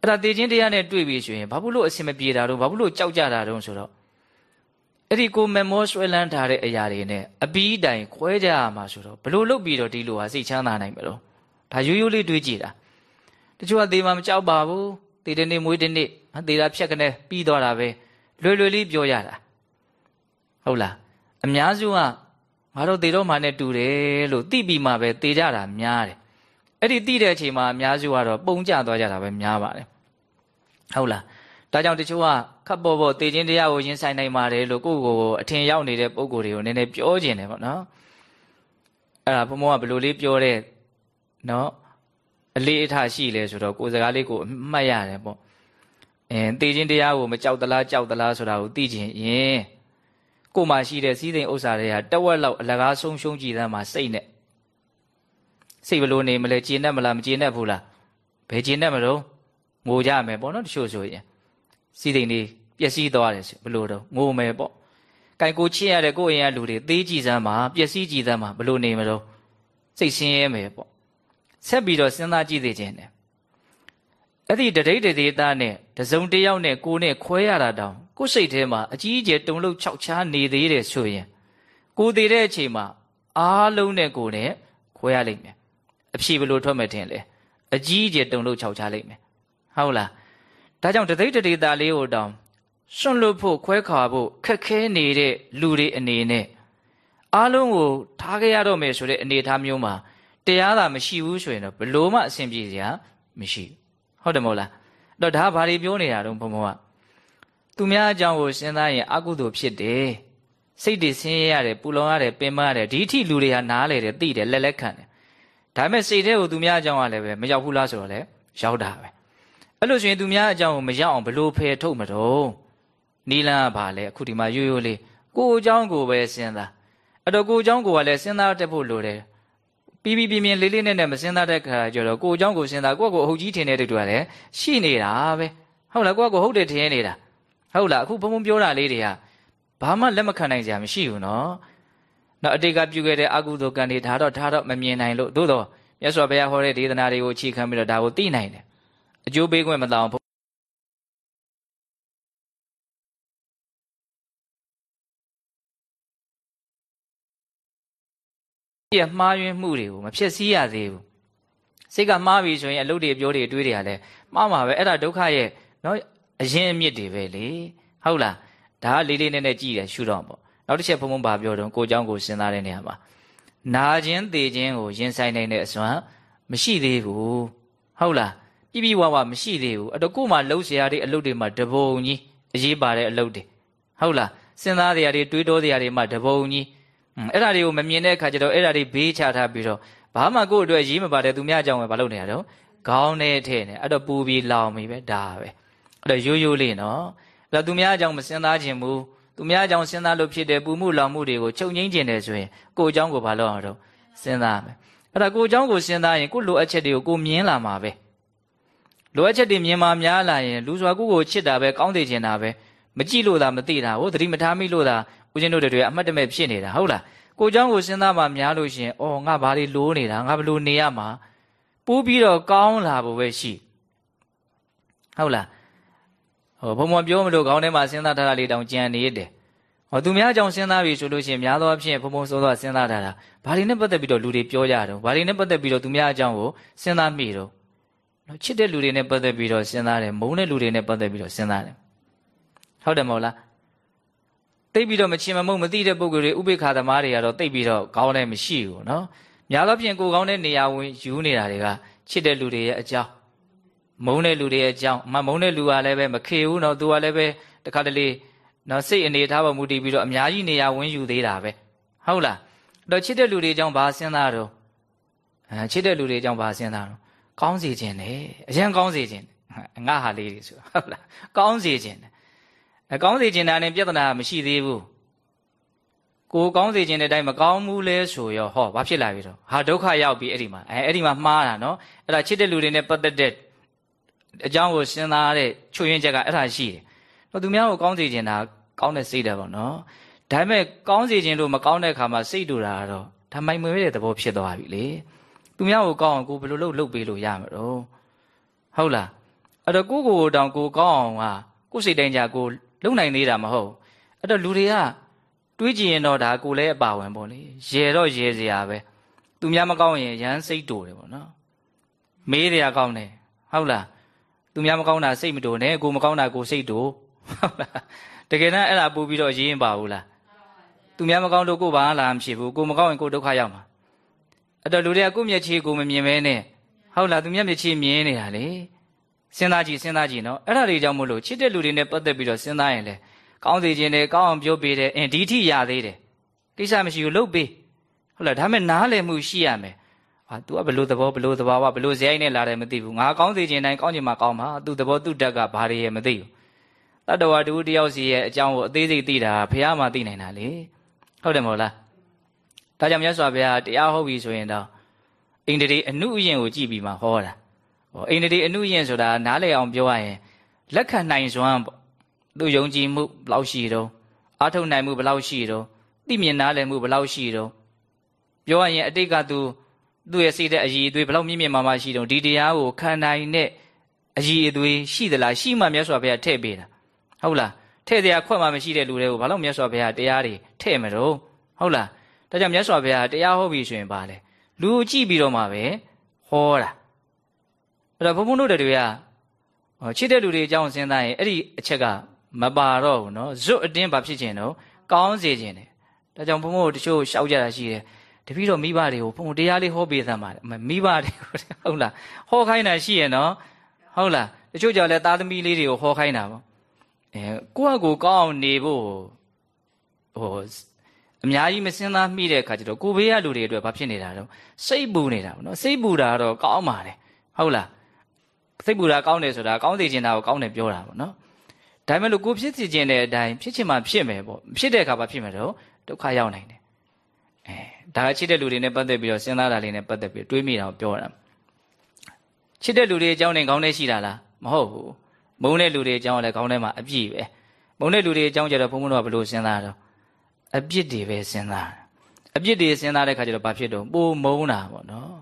အဲ့ဒါတေခြင်းတရားနဲ့တွေ့ပြီဆိုရင်ဘာလို့လို့အစင်မပြေတာတော့ဘာလို့လို့ကြောက်ကြတာတော့ဆိုတော့အဲ့ဒီကိုမက်မောဆွဲလန်းထားတဲ့အရာတွေနဲ့အပီးတိုင်ခွဲကြရမှာဆိုတော့ဘလို့လုတ်ပြီးတော့ဒီလိုဟာစိတ်ချမ်းသာနိုင်မလို့ဒါရိုးရိုးလေးတွေးကြည့်တာတချို့ကသေမှမကြောက်ပါဘူးသေတဲ့နေ့မွေးတဲ့နေ့သေတာဖြတ်ကနေပြီးသွားတာပဲလွယ်လွယ်လေးပြောရတာဟုတ်လားအများစုက ငါတို့သေတော့မှနဲ့တူတယ်လို့သိပြီးမှပဲသေကြတာများတယ်အဲ့ဒီသိတဲ့အချိန်မှာအများစုကတော့ပုံကြသွားကြတာပဲများပါတယ်ဟုတ်လားဒါကြောင့်တချို့ကခပ်ပေါ်ပေါ်သေခြင်းတရားကိုရင်ဆိုင်နိုင်ပါတယ်လို့ကိုယ့်ကိုယ်ကိုအထင်ရောက်နေတဲ့ပုံကိုယ်တွေကိုနည်းနည်းပြောခြင်းတယ်ပေါ့နော်အဲ့ဒါဘုံဘုံကဘယ်လိုလေးပြောတဲ့နော်အလေးအထားရှိလဲဆိုတော့ကိုယ်စကားလေးကိုအမှတ်ရတယ်ပေါ့အဲသေခြင်းတရားကိုမကြောက်သလားကြောက်သလားဆိုတာကိုသိခြင်းရင် ကိုမှရှိတဲ့စည်းစိမ်ဥစ္စာတွေကတဝက်လောက်အလကားဆုံးရှုံးကြည်သမ်းမှာစိတ်နဲ့စိတ်ဘလို့နေမလဲကျေနပ်မလားမကျေနပ်ဘူးလားဘယ်ကျေနပ်မလို့ငိုကြမယ်ပေါ့နော်တချို့ဆိုရင်စည်းစိမ်လေးပျက်စီးသွားတယ်ဘလို့တော့ငိုမယ်ပေါ့ကံကိုချစ်ရတဲ့ကိုယ့်အိမ်ကလူတွေသေးကြည်စမ်းမှာပျက်စီးကြည်စမ်းမှာဘလို့နေမလို့စိတ်ဆင်းရဲမယ်ပေါ့ဆက်ပြီးတော့စဉ်းစားကြည့်သေးခြင်းနဲ့အဲ့ဒီတရိတ်တရေသားနဲ့တစုံတယောက်နဲ့ကိုနဲ့ခွဲရတာတောင် ကိုယ်စိတ်ထဲမှာအကြီးအကျယ်တုန်လှုပ်ခြောက်ခြားနေသေးတယ်ဆိုရင်ကိုသေးတဲ့အချိန်မှာအားလုံးနဲ့ကိုနဲ့ခွဲရလိမ့်မယ်အဖြေဘယ်လိုထွက်မယ်ထင်လဲအကြီးအကျယ်တုန်လှုပ်ခြောက်ခြားလိမ့်မယ်ဟုတ်လားဒါကြောင့်တသိတရေသားလေးကိုတောင်စွန့်လွတ်ဖို့ခွဲခါဖို့ခက်ခဲနေတဲ့လူတွေအနေနဲ့အားလုံးကိုထားခဲ့ရတော့မယ်ဆိုတဲ့အနေအထားမျိုးမှာတရားသာမရှိဘူးဆိုရင်တော့ဘလို့မှအဆင်ပြေစရာမရှိဘူးဟုတ်တယ်မဟုတ်လားအဲ့တော့ဒါဘာတွေပြောနေတာတော့ဘုံဘုံက သူများအကြောင်းကိုစဉ်းစားရင်အကုသိုလ်ဖြစ်တယ်စိတ်တွေဆင်းရဲရတယ်ပူလောင်ရတယ်ပင်ပန်းရတယ်ဒီအထိလူတွေဟာနားလေတယ်သိတယ်လက်လက်ခံတယ်ဒါပေမဲ့စိတ်ထဲကိုသူများအကြောင်းကလည်းပဲမရောက်ဘူးလားဆိုတော့လေရောက်တာပဲအဲ့လိုဆိုရင်သူများအကြောင်းကိုမရောက်အောင်ဘလို့ဖယ်ထုတ်မတော့နီလန်းကဘာလဲအခုဒီမှာရိုးရိုးလေးကိုအကြောင်းကိုပဲစဉ်းစားအဲ့တော့ကိုအကြောင်းကိုကလည်းစဉ်းစားတတ်ဖို့လိုတယ်ပြီးပြီးပြင်းပြင်းလေးလေးနဲ့နဲ့မစဉ်းစားတဲ့ခါကျတော့ကိုအကြောင်းကိုစဉ်းစားကိုယ့်ကိုအဟုတ်ကြီးထင်တဲ့တူကလည်းရှိနေတာပဲဟုတ်လားကိုယ့်ကိုဟုတ်တယ်ထင်နေတာ ဟုတ်လားအခုဘုံဘုံပြောတာလေးတွေကဘာမှလက်မခံနိုင်ကြမရှိဘူးနော်နော်အတိတ်ကပြုခဲ့တဲ့အကုသိုလ်ကံတွေဒါတော့ဒါတော့မမြင်နိုင်လို့သို့တော့မြတ်စွာဘုရားဟောတဲ့ဒေသနာတွေကိုအခြေခံပြီးတော့ဒါကိုသိနိုင်တယ်အကျိုးပေးခွင့်မတောင်းပြမှားယွင်းမှုတွေကိုမဖြစ်စည်းရသေးဘူးစိတ်ကမှားပြီဆိုရင်အလုပ်တွေပြောတွေအတွေးတွေကလည်းမှားမှာပဲအဲ့ဒါဒုက္ခရဲ့နော် အရင်အမြစ်တွေပဲလေဟုတ်လားဒါကလေးလေးနည်းနည်းကြည့်ရရှုတော့ပေါ့နောက်တစ်ချက်ဘုံဘုံဘာပြောတော့ကိုเจ้าကိုစဉ်းစားတဲ့နေရာမှာနာခြင်းသေခြင်းကိုရင်ဆိုင်နိုင်တဲ့အစွမ်းမရှိသေးဘူးဟုတ်လားပြပြဝဝမရှိသေးဘူးအဲ့တော့ကို့မှာလှုပ်ရှားတဲ့အလုပ်တွေမှာတပုံကြီးအရေးပါတဲ့အလုပ်တွေဟုတ်လားစဉ်းစားတရားတွေတွေးတောတရားတွေမှာတပုံကြီးအဲ့ဒါတွေကိုမမြင်တဲ့အခါကျတော့အဲ့ဒါတွေဘေးချထားပြီးတော့ဘာမှကို့အတွက်ရေးမပါတဲ့သူများအကြောင်းပဲမလုပ်နေရတော့ခေါင်းနဲ့ထဲနဲ့အဲ့တော့ပူပြီးလောင်ပြီပဲဒါပဲအဲ့ တော့ရိုးရိုးလေးနော်အဲ့တော့သူများအကြောင်းမစဉ်းစားခြင်းဘူးသူများအကြောင်းစဉ်းစားလို့ဖြစ်တဲ့ပူမှုလောင်မှုတွေကိုချုပ်ငိမ့်ခြင်းတယ်ဆိုရင်ကိုယ်အကြောင်းကိုဘာလုပ်အောင်တော့စဉ်းစားမယ်အဲ့ဒါကိုယ်အကြောင်းကိုစဉ်းစားရင်ကိုယ်လိုအပ်ချက်တွေကိုကိုမြင်လာမှာပဲလိုအပ်ချက်တွေမြင်မှာများလာရင်လူစွာကိုယ်ကိုချစ်တာပဲကောင်းသေးချင်တာပဲမကြည့်လို့သာမသိတာဟိုသတိမထားမိလို့သာဦးဇင်းတို့တွေအမှတ်တမဲ့ဖြစ်နေတာဟုတ်လားကိုเจ้าကိုစဉ်းစားမှများလို့ရှင်အော်ငါဘာတွေလိုးနေတာငါဘလို့နေရမှာပူးပြီးတော့ကောင်းလာဖို့ပဲရှိဟုတ်လား ဟိုဘုံဘုံပြောမလို့ခေါင်းထဲမှာစဉ်းစားထားတာလေးတောင်ကြံနေရတယ်ဟောသူများကြောင့်စဉ်းစားပြီဆိုလို့ရှိရင်များသောအားဖြင့်ဘုံဘုံစိုးသောစဉ်းစားထားတာဘာတွေနဲ့ပတ်သက်ပြီးတော့လူတွေပြောကြတော့ဘာတွေနဲ့ပတ်သက်ပြီးတော့သူများအကြောင်းကိုစဉ်းစားမိတော့နော်ချစ်တဲ့လူတွေနဲ့ပတ်သက်ပြီးတော့စဉ်းစားတယ်မုန်းတဲ့လူတွေနဲ့ပတ်သက်ပြီးတော့စဉ်းစားတယ်ဟုတ်တယ်မဟုတ်လားတိတ်ပြီးတော့မချင်မမုံမသိတဲ့ပုဂ္ဂိုလ်တွေဥပိ္ပခာသမားတွေကတော့တိတ်ပြီးတော့ခေါင်းထဲမရှိဘူးနော်များသောဖြင့်ကိုယ်ကောင်းတဲ့နေရာဝင်ယူနေတာတွေကချစ်တဲ့လူတွေရဲ့အကြောင်း မုန်းတဲ့လူတွေရဲ့အကြောင်းမမုန်းတဲ့လူကလည်းပဲမခေဘူးနော်သူကလည်းပဲတခါတလေနော်စိတ်အနေထားပေါ်မူတည်ပြီးတော့အများကြီးနေရာဝင်ယူသေးတာပဲဟုတ်လားတော့ချစ်တဲ့လူတွေအကြောင်းဘာစဉ်းစားတော့အဲချစ်တဲ့လူတွေအကြောင်းဘာစဉ်းစားတော့ကောင်းစေခြင်းတယ်အရင်ကောင်းစေခြင်းငါဟာလေးတွေဆိုဟုတ်လားကောင်းစေခြင်းတယ်အကောင်းစေခြင်းတာနဲ့ပြဿနာမရှိသေးဘူးကိုကောင်းစေခြင်းတဲ့အတိုင်းမကောင်းဘူးလဲဆိုရောဟောဘာဖြစ်လာပြီတော့ဟာဒုက္ခရောက်ပြီအဲ့ဒီမှာအဲအဲ့ဒီမှာမှားတာနော်အဲ့ဒါချစ်တဲ့လူတွေနဲ့ပတ်သက်တဲ့ အကြောင်းကိုစဉ်းစားတဲ့ချွေရင်ချက်ကအဲ့ဒါရှိတယ်တော့သူများကိုကောင်းစေခြင်းတာကောင်းတဲ့စိတ်တယ်ပေါ့နော်ဒါပေမဲ့ကောင်းစေခြင်းလို့မကောင်းတဲ့အခါမှာစိတ်တူတာကတော့ဒါမိုင်မွေးတဲ့သဘောဖြစ်သွားပြီလေသူများကိုကောင်းအောင်ကိုဘယ်လိုလုပ်လုပ်ပေးလို့ရမှာတော့ဟုတ်လားအဲ့တော့ကိုကိုတောင်ကိုကောင်းအောင်ကကိုစိတ်တိုင်းကြကိုလုံနိုင်သေးတာမဟုတ်အဲ့တော့လူတွေကတွေးကြည့်ရင်တော့ဒါကိုလည်းအပါဝင်ပေါ့လေရေတော့ရေစရာပဲသူများမကောင်းရင်ရမ်းစိတ်တူတယ်ပေါ့နော်မေးတယ်ကောင်းတယ်ဟုတ်လား သူများမကောင်းတာစိတ်မတူနဲ့ကိုမကောင်းတာကိုစိတ်တူဟုတ်လားတကယ်တမ်းအဲ့ဒါပို့ပြီးတော့ရင်းပါဘူးလားသူများမကောင်းလို့ကိုဘာလာမဖြစ်ဘူးကိုမကောင်းရင်ကိုဒုက္ခရောက်မှာအဲ့တော့လူတွေကကိုမျက်ခြေကိုမမြင်မဲနဲ့ဟုတ်လားသူမျက်မျက်ခြေမြင်နေတာလေစဉ်းစားကြည့်စဉ်းစားကြည့်နော်အဲ့ဒါတွေကြောင့်မို့လို့ချစ်တဲ့လူတွေနဲ့ပတ်သက်ပြီးတော့စဉ်းစားရင်လေကောင်းစေခြင်းနဲ့ကောင်းအောင်ပြောပေးတယ်အင်းဒီထိရသေးတယ်ကိစ္စမရှိဘူးလုပ်ပေးဟုတ်လားဒါမဲ့နားလည်မှုရှိရမယ် ဟာ तू ကဘလို့သဘောဘလို့သဘာဝဘလို့ဇယိုင်းနဲ့လာတယ်မသိဘူးငါကောင်းစေခြင်းတိုင်းကောင်းခြင်းမှာကောင်းမှာ तू သဘောသူ့တက်ကဘာတွေရဲ့မသိဘူးတတ္တဝါတူတယောက်စီရဲ့အကြောင်းကိုအသေးစိတ်သိတာဖះမှသိနိုင်တာလေဟုတ်တယ်မဟုတ်လားဒါကြောင့်မြတ်စွာဘုရားတရားဟောပြီဆိုရင်တော့အိန္ဒြေအနုအယင်ကိုကြည့်ပြီးမှဟောတာဟောအိန္ဒြေအနုအယင်ဆိုတာနားလည်အောင်ပြောရရင်လက်ခံနိုင်စွမ်းပေါ့သူယုံကြည်မှုဘယ်လောက်ရှိတော့အားထုတ်နိုင်မှုဘယ်လောက်ရှိတော့သိမြင်နားလည်မှုဘယ်လောက်ရှိတော့ပြောရရင်အတိတ်ကသူ သူ့ရဲ့စိတ်တဲ့အည်အသွေးဘယ်လောက်မြင့်မြင့်မာမာရှိတော့ဒီတရားကိုခံနိုင်တဲ့အည်အသွေးရှိသလားရှိမှမြတ်စွာဘုရားထည့်ပေးတာဟုတ်လားထည့်တရားခွက်မှမရှိတဲ့လူတွေကိုဘာလို့မြတ်စွာဘုရားတရားတွေထည့်မတော့ဟုတ်လားဒါကြောင့်မြတ်စွာဘုရားတရားဟောပြီဆိုရင်ပါလေလူကြည့်ပြီးတော့မှပဲဟောတာအဲ့တော့ဘုံဘုံတို့တွေကချစ်တဲ့လူတွေအကြောင်းစဉ်းစားရင်အဲ့ဒီအချက်ကမပါတော့ဘူးနော်ဇွတ်အတင်းဘာဖြစ်ခြင်းတော့ကောင်းစေခြင်းတယ်ဒါကြောင့်ဘုံဘုံတို့တချို့ရှောက်ကြတာရှိတယ် တပည့်တော်မိဘတွေကိုဘုံတရားလေးဟောပေးသမှာမိဘတွေကိုဟုတ်လားဟောခိုင်းတာရှိရဲ့နော်ဟုတ်လားတချို့ကြောင့်လဲသားသမီးလေးတွေကိုဟောခိုင်းတာပေါ့အဲကိုယ့်အကိုကောင်းအောင်နေဖို့ဟိုအများကြီးမစင်းသားမိတဲ့အခါကျတော့ကိုဘေးကလူတွေအတွက်ဘာဖြစ်နေတာတော့စိတ်ပူနေတာပေါ့နော်စိတ်ပူတာတော့ကောင်းပါတယ်ဟုတ်လားစိတ်ပူတာကောင်းတယ်ဆိုတာကောင်းစေချင်တာကိုကောင်းတယ်ပြောတာပေါ့နော်ဒါပေမဲ့လို့ကိုဖြစ်စီခြင်းတဲ့အတိုင်းဖြစ်ချင်မှဖြစ်မယ်ပေါ့ဖြစ်တဲ့အခါဘာဖြစ်မှာတော့ဒုက္ခရောက်နိုင်တယ်အဲ ဒါချစ်တဲ့လူတွေနဲ့ပတ်သက်ပြီးတော့စဉ်းစားတာလေးနဲ့ပတ်သက်ပြီးတွေးမိတာကိုပြောတာချစ်တဲ့လူတွေအကြောင်းနဲ့ခေါင်းထဲရှိတာလားမဟုတ်ဘူးမုန်းတဲ့လူတွေအကြောင်းလည်းခေါင်းထဲမှာအပြည့်ပဲမုန်းတဲ့လူတွေအကြောင်းကြတော့ဘုံဘုံတော့ဘယ်လိုစဉ်းစားတော့အပြစ်တွေပဲစဉ်းစားအပြစ်တွေစဉ်းစားတဲ့ခါကျတော့ဘာဖြစ်တော့ပိုမုန်းတာပေါ့နော်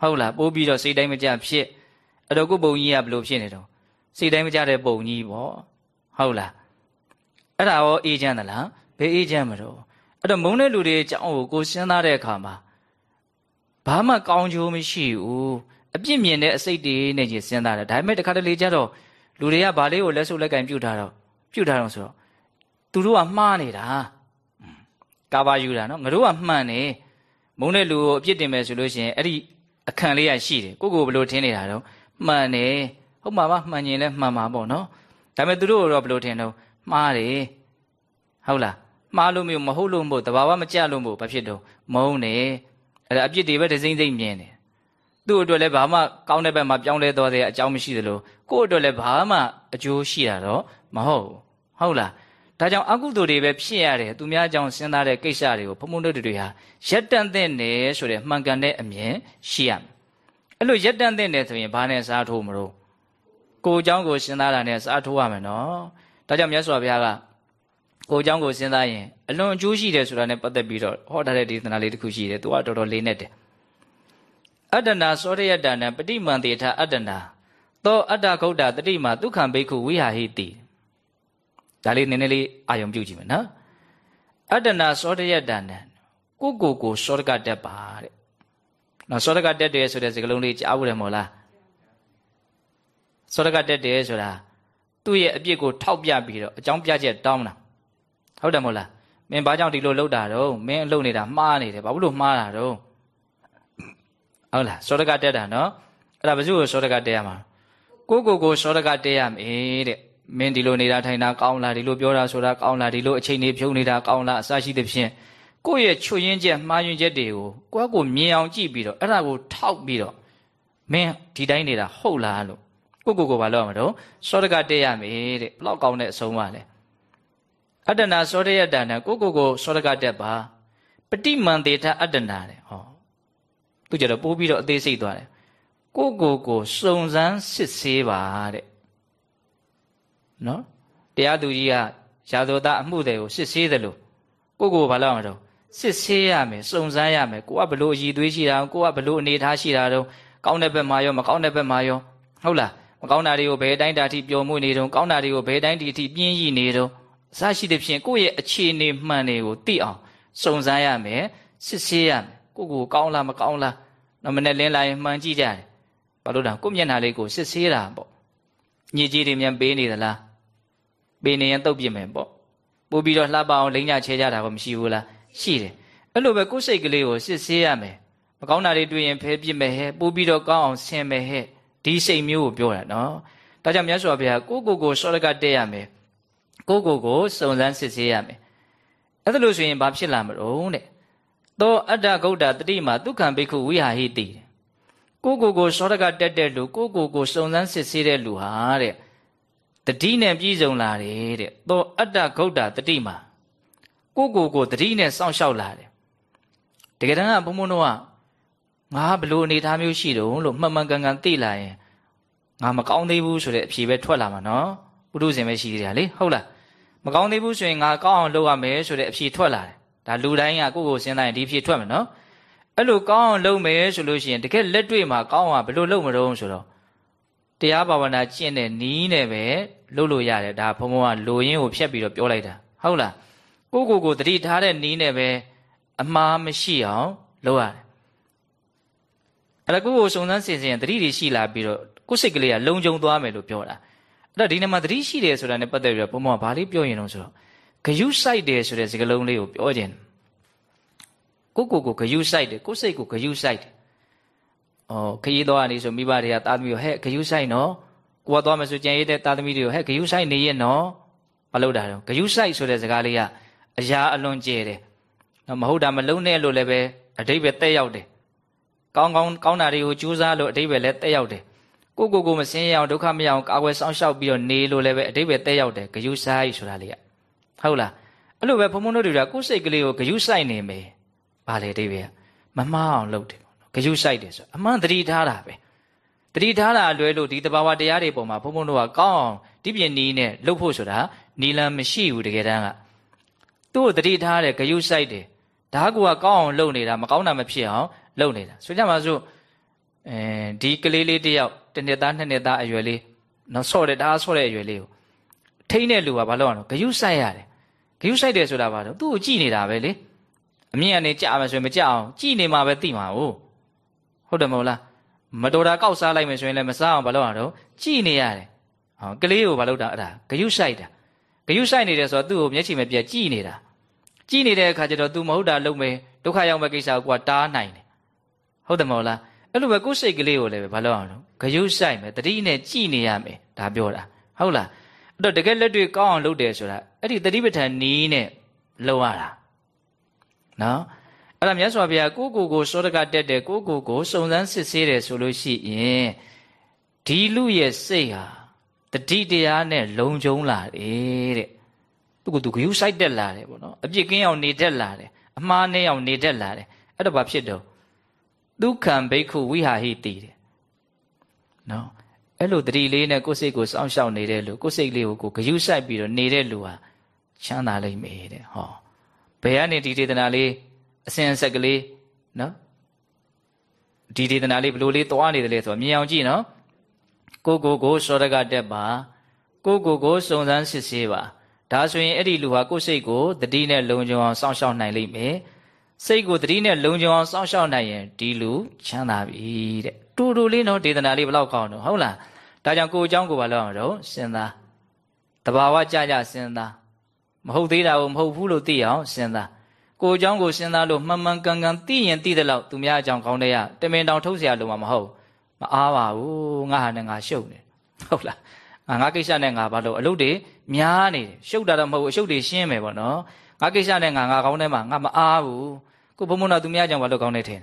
ဟုတ်လားပိုးပြီးတော့စိတ်တိုင်းမကြဖြစ်အဲ့တော့ကိုပုံကြီးကဘယ်လိုဖြစ်နေတော့စိတ်တိုင်းမကြတဲ့ပုံကြီးပေါ့ဟုတ်လားအဲ့ဒါရောအေးချမ်းသလားဘယ်အေးချမ်းမလို့ အဲ့တော့မုန်းတဲ့လူတွေအကြောင်းကိုကိုစဉ်းစားတဲ့အခါမှာဘာမှကောင်းကျိုးမရှိဘူးအပြစ်မြင်တဲ့အစိတ်တွေနဲ့ကြီးစဉ်းစားတယ်ဒါပေမဲ့တခါတလေကျတော့လူတွေကဘာလေးကိုလက်ဆုပ်လက်ကင်ပြုတ်ထားတော့ပြုတ်ထားတော့ဆိုတော့သူတို့ကမှားနေတာကာဘာယူတာနော်ငါတို့ကမှန်နေမုန်းတဲ့လူကိုအပြစ်တင်မယ်ဆိုလို့ရှိရင်အဲ့ဒီအခန့်လေးရရှိတယ်ကိုကိုဘယ်လိုထင်နေတာတော့မှန်တယ်ဟုတ်မှာပါမှန်ရင်လည်းမှန်ပါပေါ့နော်ဒါပေမဲ့သူတို့တော့ဘယ်လိုထင်တော့မှားတယ်ဟုတ်လား မှားလို့မျိုးမဟုတ်လို့မို့တဘာဝမကြလို့မို့ဘာဖြစ်တော့မုန်းနေအဲ့ဒါအပြစ်တွေပဲဒစိမ့်စိမ့်မြင်တယ်သူ့အတွက်လည်းဘာမှကောင်းတဲ့ဘက်မှာပြောင်းလဲသွားတဲ့အကြောင်းမရှိသလိုကို့အတွက်လည်းဘာမှအကျိုးရှိတာတော့မဟုတ်ဟုတ်လားဒါကြောင့်အကုသိုလ်တွေပဲဖြစ်ရတယ်သူများအကြောင်းစဉ်းစားတဲ့ကိစ္စတွေကိုဖုံဖုံတို့တွေဟာရက်တန့်တဲ့နေဆိုတဲ့မှန်ကန်တဲ့အမြင်ရှိရမယ်အဲ့လိုရက်တန့်တဲ့နေဆိုရင်ဘာနဲ့စားထိုးမလို့ကိုအကြောင်းကိုစဉ်းစားတာနဲ့စားထိုးရမယ်နော်ဒါကြောင့်မြတ်စွာဘုရားက ကိုအကြောင်းကိုစဉ်းစားရင်အလွန်အကျိုးရှိတယ်ဆိုတာနဲ့ပတ်သက်ပြီးတော့ဟောထားတဲ့ဒေသနာလေးတစ်ခုရှိတယ်သူကတော်တော်လေးနဲ့တယ်အတ္တနာစောရယတ္တနာပฏิမန္တေထအတ္တနာသောအတ္တဂௌတတတိမဒုက္ခံဘိက္ခုဝိဟာဟိတိဒါလေးနည်းနည်းလေးအာယုံပြုကြည့်မယ်နော်အတ္တနာစောတရတန်တန်ကိုကိုကိုစောတကတက်ပါတဲ့နော်စောတကတက်တယ်ဆိုတဲ့စကားလုံးလေးကြားဘူးတယ်မို့လားစောတကတက်တယ်ဆိုတာသူ့ရဲ့အပြစ်ကိုထောက်ပြပြီးတော့အကြောင်းပြချက်တောင်းတာ ဟုတ်တယ်မို့လားမင်းဘာကြောင့်ဒီလိုလုပ်တာတော့မင်းအလုပ်နေတာမှားနေတယ်ဘာလို့မှားတာတော့ဟုတ်လားစောတကတက်တာနော်အဲ့ဒါဘယ်သူကိုစောတကတက်ရမှာကိုကိုကိုစောတကတက်ရမယ်တဲ့မင်းဒီလိုနေတာထိုင်တာကောင်းလားဒီလိုပြောတာဆိုတာကောင်းလားဒီလိုအချိန်နေဖြုံးနေတာကောင်းလားအစရှိသဖြင့်ကိုယ့်ရဲ့ချွတ်ယင်းချက်မှားယွင်းချက်တွေကိုကိုယ့်ကိုမြင်အောင်ကြည့်ပြီးတော့အဲ့ဒါကိုထောက်ပြီးတော့မင်းဒီတိုင်းနေတာဟုတ်လားလို့ကိုကိုကိုဘာလို့ရမှာတော့စောတကတက်ရမယ်တဲ့ဘလောက်ကောင်းတဲ့အဆုံးပါလဲ အတ္တနာစောတရတ္တနာကိုကိုကိုစောတကတက်ပါပฏิမန္တေထအတ္တနာတဲ့ဟောသူကြတော့ပိုးပြီးတော့အသေးစိတ်သွားတယ်ကိုကိုကိုစုံစမ်းစစ်ဆေးပါတဲ့နော်တရားသူကြီးကရာဇဝတအမှုတွေကိုစစ်ဆေးတယ်လို့ကိုကိုဘာလို့ရမှာတော့စစ်ဆေးရမယ်စုံစမ်းရမယ်ကိုကဘလို့အည်သွေးရှိတာကိုကဘလို့အနေထားရှိတာတော့ကောင်းတဲ့ဘက်မှာရောမကောင်းတဲ့ဘက်မှာရောဟုတ်လားမကောင်းတာတွေကိုဘယ်တိုင်းတာထိပျော်မွေ့နေတုံးကောင်းတာတွေကိုဘယ်တိုင်းဒီအထိပြင်းရည်နေတုံး အစရှိတဲ့ဖြင့်ကိုယ့်ရဲ့အခြေအနေမှန်တွေကိုသိအောင်စုံစမ်းရမယ်စစ်ဆေးရမယ်ကိုကိုကောင်းလားမကောင်းလားတော့မနဲ့လင်းလာရင်မှန်ကြည့်ကြတယ်ဘာလို့လဲကိုမျက်နှာလေးကိုစစ်ဆေးတာပေါ့ညစ်ကြေးတွေမြန်ပေးနေသလားပေးနေရင်တုတ်ပြစ်မယ်ပေါ့ပို့ပြီးတော့လှပအောင်လိမ့်ညချဲကြတာကောမရှိဘူးလားရှိတယ်အဲ့လိုပဲကိုယ်စိတ်ကလေးကိုစစ်ဆေးရမယ်မကောင်းတာတွေတွေ့ရင်ဖယ်ပြစ်မယ်ဟဲ့ပို့ပြီးတော့ကောင်းအောင်ဆင်မယ်ဟဲ့ဒီစိတ်မျိုးကိုပြောတာနော်ဒါကြောင့်မြတ်စွာဘုရားကိုကိုကိုစောရကတက်ရမယ် ကိုကိုကိုစုံစမ်းစစ်ဆေးရမယ်အဲ့ဒါလို့ဆိုရင်ဘာဖြစ်လာမလို့တဲ့သောအတ္တဂௌတတတိမှာဒုက္ခံဘိက္ခုဝိဟာဟိတိကိုကိုကိုစောရကတက်တဲ့လူကိုကိုကိုစုံစမ်းစစ်ဆေးတဲ့လူဟာတဲ့တတိနဲ့ပြည့်စုံလာတယ်တဲ့သောအတ္တဂௌတတတိမှာကိုကိုကိုတတိနဲ့စောင့်ရှောက်လာတယ်တကယ်တမ်းကဘုံဘုံတို့ကငါဘလို့အနေထားမျိုးရှိတုံးလို့မှန်မှန်ကန်ကန်သိလာရင်ငါမကောင်းသေးဘူးဆိုတဲ့အဖြေပဲထွက်လာမှာနော်ပုထုဇဉ်ပဲရှိသေးတယ်လေဟုတ်လား မကောင်းသေးဘူးဆိုရင်ငါကောင်းအောင်လုပ်ရမယ်ဆိုတဲ့အဖြေထွက်လာတယ်ဒါလူတိုင်းကကိုယ့်ကိုစဉ်းစားရင်ဒီဖြေထွက်မယ်နော်အဲ့လိုကောင်းအောင်လုပ်မယ်ဆိုလို့ရှိရင်တကယ်လက်တွေ့မှာကောင်းအောင်ဘယ်လိုလုပ်မလို့ဆိုတော့တရားဘာဝနာကျင့်တဲ့နီးနဲ့ပဲလုပ်လို့ရတယ်ဒါဘုံဘုံကလိုရင်းကိုဖြတ်ပြီးတော့ပြောလိုက်တာဟုတ်လားကိုကိုကိုတတိထားတဲ့နီးနဲ့ပဲအမှားမရှိအောင်လုပ်ရတယ်အဲ့ဒါကိုကိုစုံစမ်းစင်စင်တတိတွေရှိလာပြီးတော့ကိုစိတ်ကလေးကလုံခြုံသွားမယ်လို့ပြောတာ အဲ့တော့ဒီနေ့မှာတတိရှိတယ်ဆိုတာနဲ့ပတ်သက်ပြီးတော့ဘုံဘုံကဘာလေးပြောရင်တော့ဆိုတော့ဂယုစိုက်တယ်ဆိုတဲ့စကားလုံးလေးကိုပြောခြင်းကိုကိုကိုဂယုစိုက်တယ်ကိုစိတ်ကိုဂယုစိုက်တယ်။အော်ခရီးသွားနေဆိုမိဘတွေကတာသမီကိုဟဲ့ဂယုစိုက်နော်။ကိုကသွားမယ်ဆိုကြံရည်တဲ့တာသမီတွေကိုဟဲ့ဂယုစိုက်နေရဲ့နော်။မလုပ်တာတော့ဂယုစိုက်ဆိုတဲ့စကားလေးကအရာအလွန်ကျဲတယ်။နော်မဟုတ်တာမလုံးနဲ့လို့လည်းပဲအတိတ်ပဲတက်ရောက်တယ်။ကောင်းကောင်းကောင်းတာတွေကိုကြိုးစားလို့အတိတ်ပဲလည်းတက်ရောက်တယ်။ ကိုကိုကိုမစင်းရအောင်ဒုက္ခမရအောင်ကာကွယ်စောင့်ရှောက်ပြီးတော့နေလို့လည်းပဲအတိတ်ပဲတက်ရောက်တယ်ဂယုစိုက်ဆိုတာလေးကဟုတ်လားအဲ့လိုပဲဘုံဘုံတို့တွေကကိုယ်စိတ်ကလေးကိုဂယုစိုက်နေမယ်ဘာလဲတိပဲမမှားအောင်လုပ်တယ်ဂယုစိုက်တယ်ဆိုအမှန်တတိထားတာပဲတတိထားတာအလွဲလို့ဒီတဘာဝတရားတွေပေါ်မှာဘုံဘုံတို့ကကောင်းအောင်ဒီပြင်နီးနဲ့လှုပ်ဖို့ဆိုတာနီလန်မရှိဘူးတကယ်တမ်းကသူ့ကိုတတိထားတယ်ဂယုစိုက်တယ်ဒါကူကကောင်းအောင်လုပ်နေတာမကောင်းတာမဖြစ်အောင်လုပ်နေတာဆိုကြပါစို့အဲဒီကလေးလေးတယောက် တစ်နှစ်သားနှစ်နှစ်သားအရွယ်လေးနော်ဆော့တယ်ဒါဆော့တဲ့အရွယ်လေးကိုထိန်းတဲ့လူကဘာလုပ်အောင်ဂယုစိုက်ရတယ်ဂယုစိုက်တယ်ဆိုတာဘာလို့သူ့ကိုကြည်နေတာပဲလေအမြင့်ကနေကြာမယ်ဆိုရင်မကြအောင်ကြည်နေမှာပဲသိမှာဟုတ်ဟုတ်တယ်မဟုတ်လားမတော်တာကောက်စားလိုက်မယ်ဆိုရင်လည်းမစားအောင်ဘာလုပ်အောင်တော့ကြည်နေရတယ်ဟောကလေးကိုဘာလုပ်တာအဲ့ဒါဂယုစိုက်တာဂယုစိုက်နေတယ်ဆိုတော့သူ့ကိုမျက်ခြေမပြတ်ကြည်နေတာကြည်နေတဲ့အခါကျတော့ तू မဟုတ်တာလုပ်မယ်ဒုက္ခရောက်မဲ့ကိစ္စကိုကွာတားနိုင်တယ်ဟုတ်တယ်မဟုတ်လား အဲ့လိုပဲကိုယ်စိတ်ကလေးကိုလည်းဘာလုပ်အောင်တော့ဂယုစိုက်မယ်တတိနဲ့ကြည်နေရမယ်ဒါပြောတာဟုတ်လားအဲ့တော့တကယ်လက်တွေ့ကောင်းအောင်လုပ်တယ်ဆိုတာအဲ့ဒီတတိပဋ္ဌာန်နီးနဲ့လုပ်ရတာနော်အဲ့ဒါမြတ်စွာဘုရားကိုကိုကိုစောတကတက်တယ်ကိုကိုကိုစုံစမ်းစစ်ဆေးတယ်ဆိုလို့ရှိရင်ဒီလူရဲ့စိတ်ဟာတတိတရားနဲ့လုံခြုံလာတယ်တဲ့သူကသူဂယုစိုက်တက်လာတယ်ပေါ့နော်အပြစ်ကင်းအောင်နေတတ်လာတယ်အမှားနဲ့အောင်နေတတ်လာတယ်အဲ့ဒါဘာဖြစ်တော့ ဒုက္ခံဘိက္ခုဝိဟာဟိတိတဲ့နော်အဲ့လိုတတိလေးနဲ့ကိုယ်စိတ်ကိုစောင့်ရှောက်နေတဲ့လူကိုယ်စိတ်လေးကိုကိုဂယုစိုက်ပြီးတော့နေတဲ့လူဟာချမ်းသာလိမ့်မယ်တဲ့ဟောဘယ်ကနေဒီဒေသနာလေးအစဉ်အဆက်ကလေးနော်ဒီဒေသနာလေးဘလို့လေးသွားနေတယ်လဲဆိုတော့မြင်အောင်ကြည့်နော်ကိုကိုကိုစောရကတက်ပါကိုကိုကိုစုံစမ်းစစ်ဆေးပါဒါဆိုရင်အဲ့ဒီလူဟာကိုယ်စိတ်ကိုတတိနဲ့လုံခြုံအောင်စောင့်ရှောက်နိုင်လိမ့်မယ် စိတ်ကိုတတိနဲ့လုံခြုံအောင်စောင့်ရှောက်နိုင်ရင်ဒီလူချမ်းသာပြီတဲ့တူတူလေးနော်ဒေသနာလေးဘယ်လောက်ကောင်းတော့ဟုတ်လားဒါကြောင့်ကိုယ်အကြောင်းကိုဘာလို့အောင်တော့စဉ်းစားတဘာဝကြကြစဉ်းစားမဟုတ်သေးတာကိုမဟုတ်ဘူးလို့သိအောင်စဉ်းစားကိုအကြောင်းကိုစဉ်းစားလို့မှန်မှန်ကန်ကန်သိရင်သိတဲ့လောက်သူများအကြောင်းကောင်းတဲ့ရတမင်တောင်ထုတ်เสียလို့မှမဟုတ်မအားပါဘူးငါဟာနဲ့ငါရှုပ်နေဟုတ်လားငါငါကိစ္စနဲ့ငါဘာလို့အလုပ်တွေများနေတယ်ရှုပ်တာတော့မဟုတ်ဘူးအရှုပ်တွေရှင်းမယ်ပေါ့နော် ငါကိစ္စနဲ့ငါငါကောင်းတဲ့မှာငါမအားဘူး ကိုဘုံဘုံတော့သူများကြောင့်ဘာလို့ကောင်းနေထင်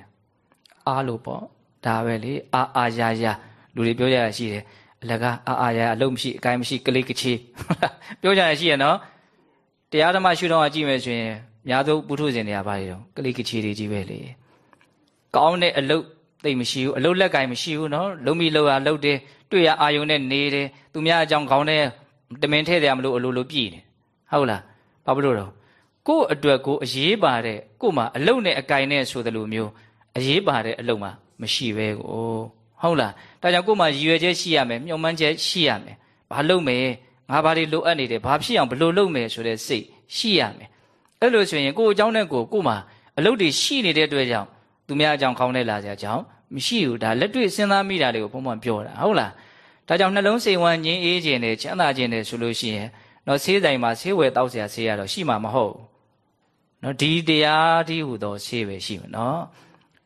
အားလို့ပေါ့ဒါပဲလေအာအာယာယာလူတွေပြောကြရရှိတယ်အလကားအာအာယာအလုံးမရှိအကိုင်းမရှိကလေးကချေပြောကြရရှိရနော်တရားဓမ္မရှုတော့ကြည့်မယ်ဆိုရင်များသောပုထုဇဉ်တွေကဘာတွေတော့ကလေးကချေတွေကြီးပဲလေကောင်းတဲ့အလုပ်သိမရှိဘူးအလုပ်လက်ကင်မရှိဘူးနော်လုံးမိလောက်ရလှုပ်တယ်တွေ့ရအာယုံနဲ့နေတယ်သူများအကြောင်းခေါင်းနဲ့တမင်ထဲ့တယ်မလို့အလိုလိုပြည်တယ်ဟုတ်လားဘာဖြစ်လို့တော့ ကို့အတွက်ကိုအရေးပါတဲ့ကို့မှာအလုပ်နဲ့အကင်နဲ့ဆိုတယ်လို့မျိုးအရေးပါတဲ့အလုပ်မှာမရှိပဲကိုဟုတ်လားဒါကြောင့်ကို့မှာရည်ရွယ်ချက်ရှိရမယ်မျှော်မှန်းချက်ရှိရမယ်ဘာလုပ်မယ်ငါဘာတွေလိုအပ်နေတယ်ဘာဖြစ်အောင်ဘလို့လုပ်မယ်ဆိုတဲ့စိတ်ရှိရမယ်အဲ့လိုဆိုရင်ကို့အကြောင်းနဲ့ကိုကို့မှာအလုပ်တွေရှိနေတဲ့အတွက်ကြောင့်သူများအကြောင်းခေါင်းနဲ့လာစရာအကြောင်းမရှိဘူးဒါလက်တွေ့စဉ်းစားမိတာတွေကိုဘုံဘုံပြောတာဟုတ်လားဒါကြောင့်နှလုံးစိမ်ဝမ်းငြင်းအေးခြင်းနဲ့ချမ်းသာခြင်းနဲ့ဆိုလို့ရှိရင်တော့ဆေးဆိုင်မှာဆေးဝယ်တောက်เสียဆေးရတော့ရှိမှာမဟုတ်ဘူး နော်ဒီတရားဒီဟူသောဆေးပဲရှိမှာနော်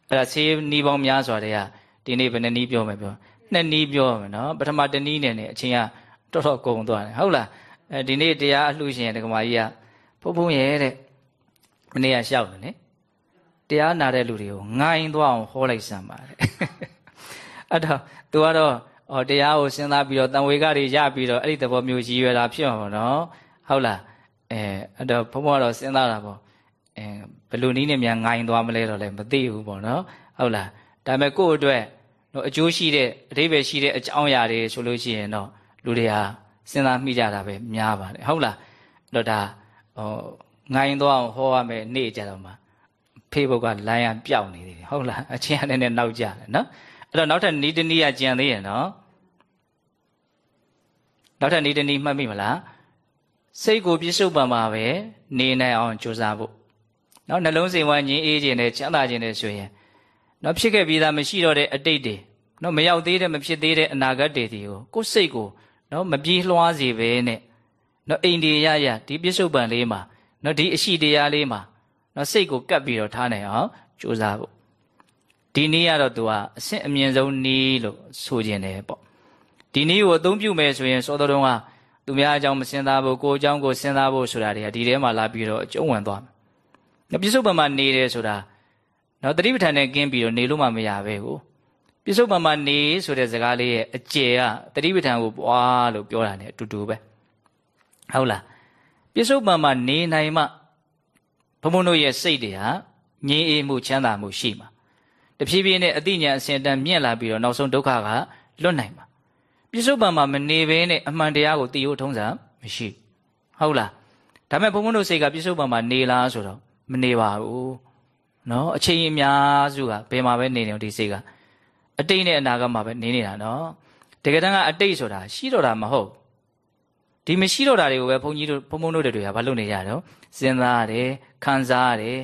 အဲ့ဒါဆေးနီးပေါင်းများစွာတည်းကဒီနေ့ဘယ်နှစ်နီးပြောမယ်ပြောနှစ်နီးပြောမယ်နော်ပထမတနည်းနဲ့နေအချင်းကတော်တော်ကုန်သွားတယ်ဟုတ်လားအဲဒီနေ့တရားအလှရှင်တက္ကမကြီးကဖုံဖုံရဲ့တဲ့မနေ့ကရှောက်တယ်နိတရားနာတဲ့လူတွေကိုငိုင်းသွားအောင်ဟောလိုက်စမ်းပါတယ်အဲ့တော့ तू ကတော့ဟောတရားကိုစဉ်းစားပြီးတော့တန်ဝေကတွေရပြီးတော့အဲ့ဒီသဘောမျိုးရည်ရွယ်တာဖြစ်မှာပေါ့နော်ဟုတ်လားအဲအဲ့တော့ဘုံဘတော့စဉ်းစားတာပေါ့ အဲဘယ်လိုနည်းနဲ့များငိုင်းသွားမလဲတော့လည်းမသိဘူးပေါ့နော်ဟုတ်လားဒါပေမဲ့ကိုယ့်အတွက်တော့အကျိုးရှိတဲ့အဓိပ္ပာယ်ရှိတဲ့အကြောင်းအရာတွေဆိုလို့ရှိရင်တော့လူတွေဟာစဉ်းစားမိကြတာပဲများပါတယ်ဟုတ်လားအဲ့တော့ဒါဟောငိုင်းသွားအောင်ဟောရမယ်နေ့ကြတော့မှဖေးဘုတ်ကလိုင်းရပျောက်နေတယ်ဟုတ်လားအချင်းအနေနဲ့နောက်ကြတယ်နော်အဲ့တော့နောက်ထပ်နီးတနည်းကကြံသေးရဲ့နော်နောက်ထပ်နေ့တနေ့မှတ်မိမလားစိတ်ကိုပြစ္ဆုတ်ပံမှာပဲနေနိုင်အောင်ကြိုးစားဖို့ နော်နှလုံးစိမ်ဝမ်းခြင်းအေးခြင်းနဲ့ချမ်းသာခြင်းနဲ့ဆိုရင်နော်ဖြစ်ခဲ့ပြီးသားမရှိတော့တဲ့အတိတ်တွေနော်မရောက်သေးတဲ့မဖြစ်သေးတဲ့အနာဂတ်တွေဒီကိုကိုယ်စိတ်ကိုနော်မပြေးလွှားစေပဲနဲ့နော်အိန္ဒိယရဒီပြစ္ဆုတ်ပံလေးမှာနော်ဒီအရှိတရားလေးမှာနော်စိတ်ကိုကပ်ပြီးတော့ထားနိုင်အောင်ကြိုးစားဖို့ဒီနည်းကတော့သူကအဆင့်အမြင့်ဆုံးနည်းလို့ဆိုခြင်းတယ်ပေါ့ဒီနည်းကိုအသုံးပြုမယ်ဆိုရင်စောတော်တုံးကသူများအကြောင်းမစင်သားဖို့ကိုယ်အကြောင်းကိုစင်သားဖို့ဆိုတာတွေကဒီထဲမှာလာပြီးတော့အကျုံးဝင်သွားမယ်။ ပြစ္ဆုတ်ပံမှာနေတယ်ဆိုတာနော်တတိပဋ္ဌာန်နဲ့ကင်းပြီးတော့နေလို့မှမရပဲကိုပြစ္ဆုတ်ပံမှာနေဆိုတဲ့စကားလေးရဲ့အကျယ်ကတတိပဋ္ဌာန်ကိုပွားလို့ပြောတာ ਨੇ အတူတူပဲဟုတ်လားပြစ္ဆုတ်ပံမှာနေနိုင်မှဘုံဘုံတို့ရဲ့စိတ်တွေဟာငြိမ်းအေးမှုချမ်းသာမှုရှိမှာတဖြည်းဖြည်းနဲ့အတိညာအစဉ်တန်မြင့်လာပြီးတော့နောက်ဆုံးဒုက္ခကလွတ်နိုင်မှာပြစ္ဆုတ်ပံမှာမနေဘဲနဲ့အမှန်တရားကိုသိဖို့ထုံးစံမရှိဟုတ်လားဒါပေမဲ့ဘုံဘုံတို့စိတ်ကပြစ္ဆုတ်ပံမှာနေလားဆိုတော့ မနေပါဘူးနော်အချိန်အများစုကဘယ်မှာပဲနေနေဒီစိတ်ကအတိတ်နဲ့အနာဂတ်မှာပဲနေနေတာနော်တကယ်တမ်းကအတိတ်ဆိုတာရှိတော့တာမဟုတ်ဒီမရှိတော့တာတွေကိုပဲဘုန်းကြီးတို့ဘုံဘုံတို့တွေကဘာလုပ်နေကြတော့စဉ်းစားရတယ်ခံစားရတယ်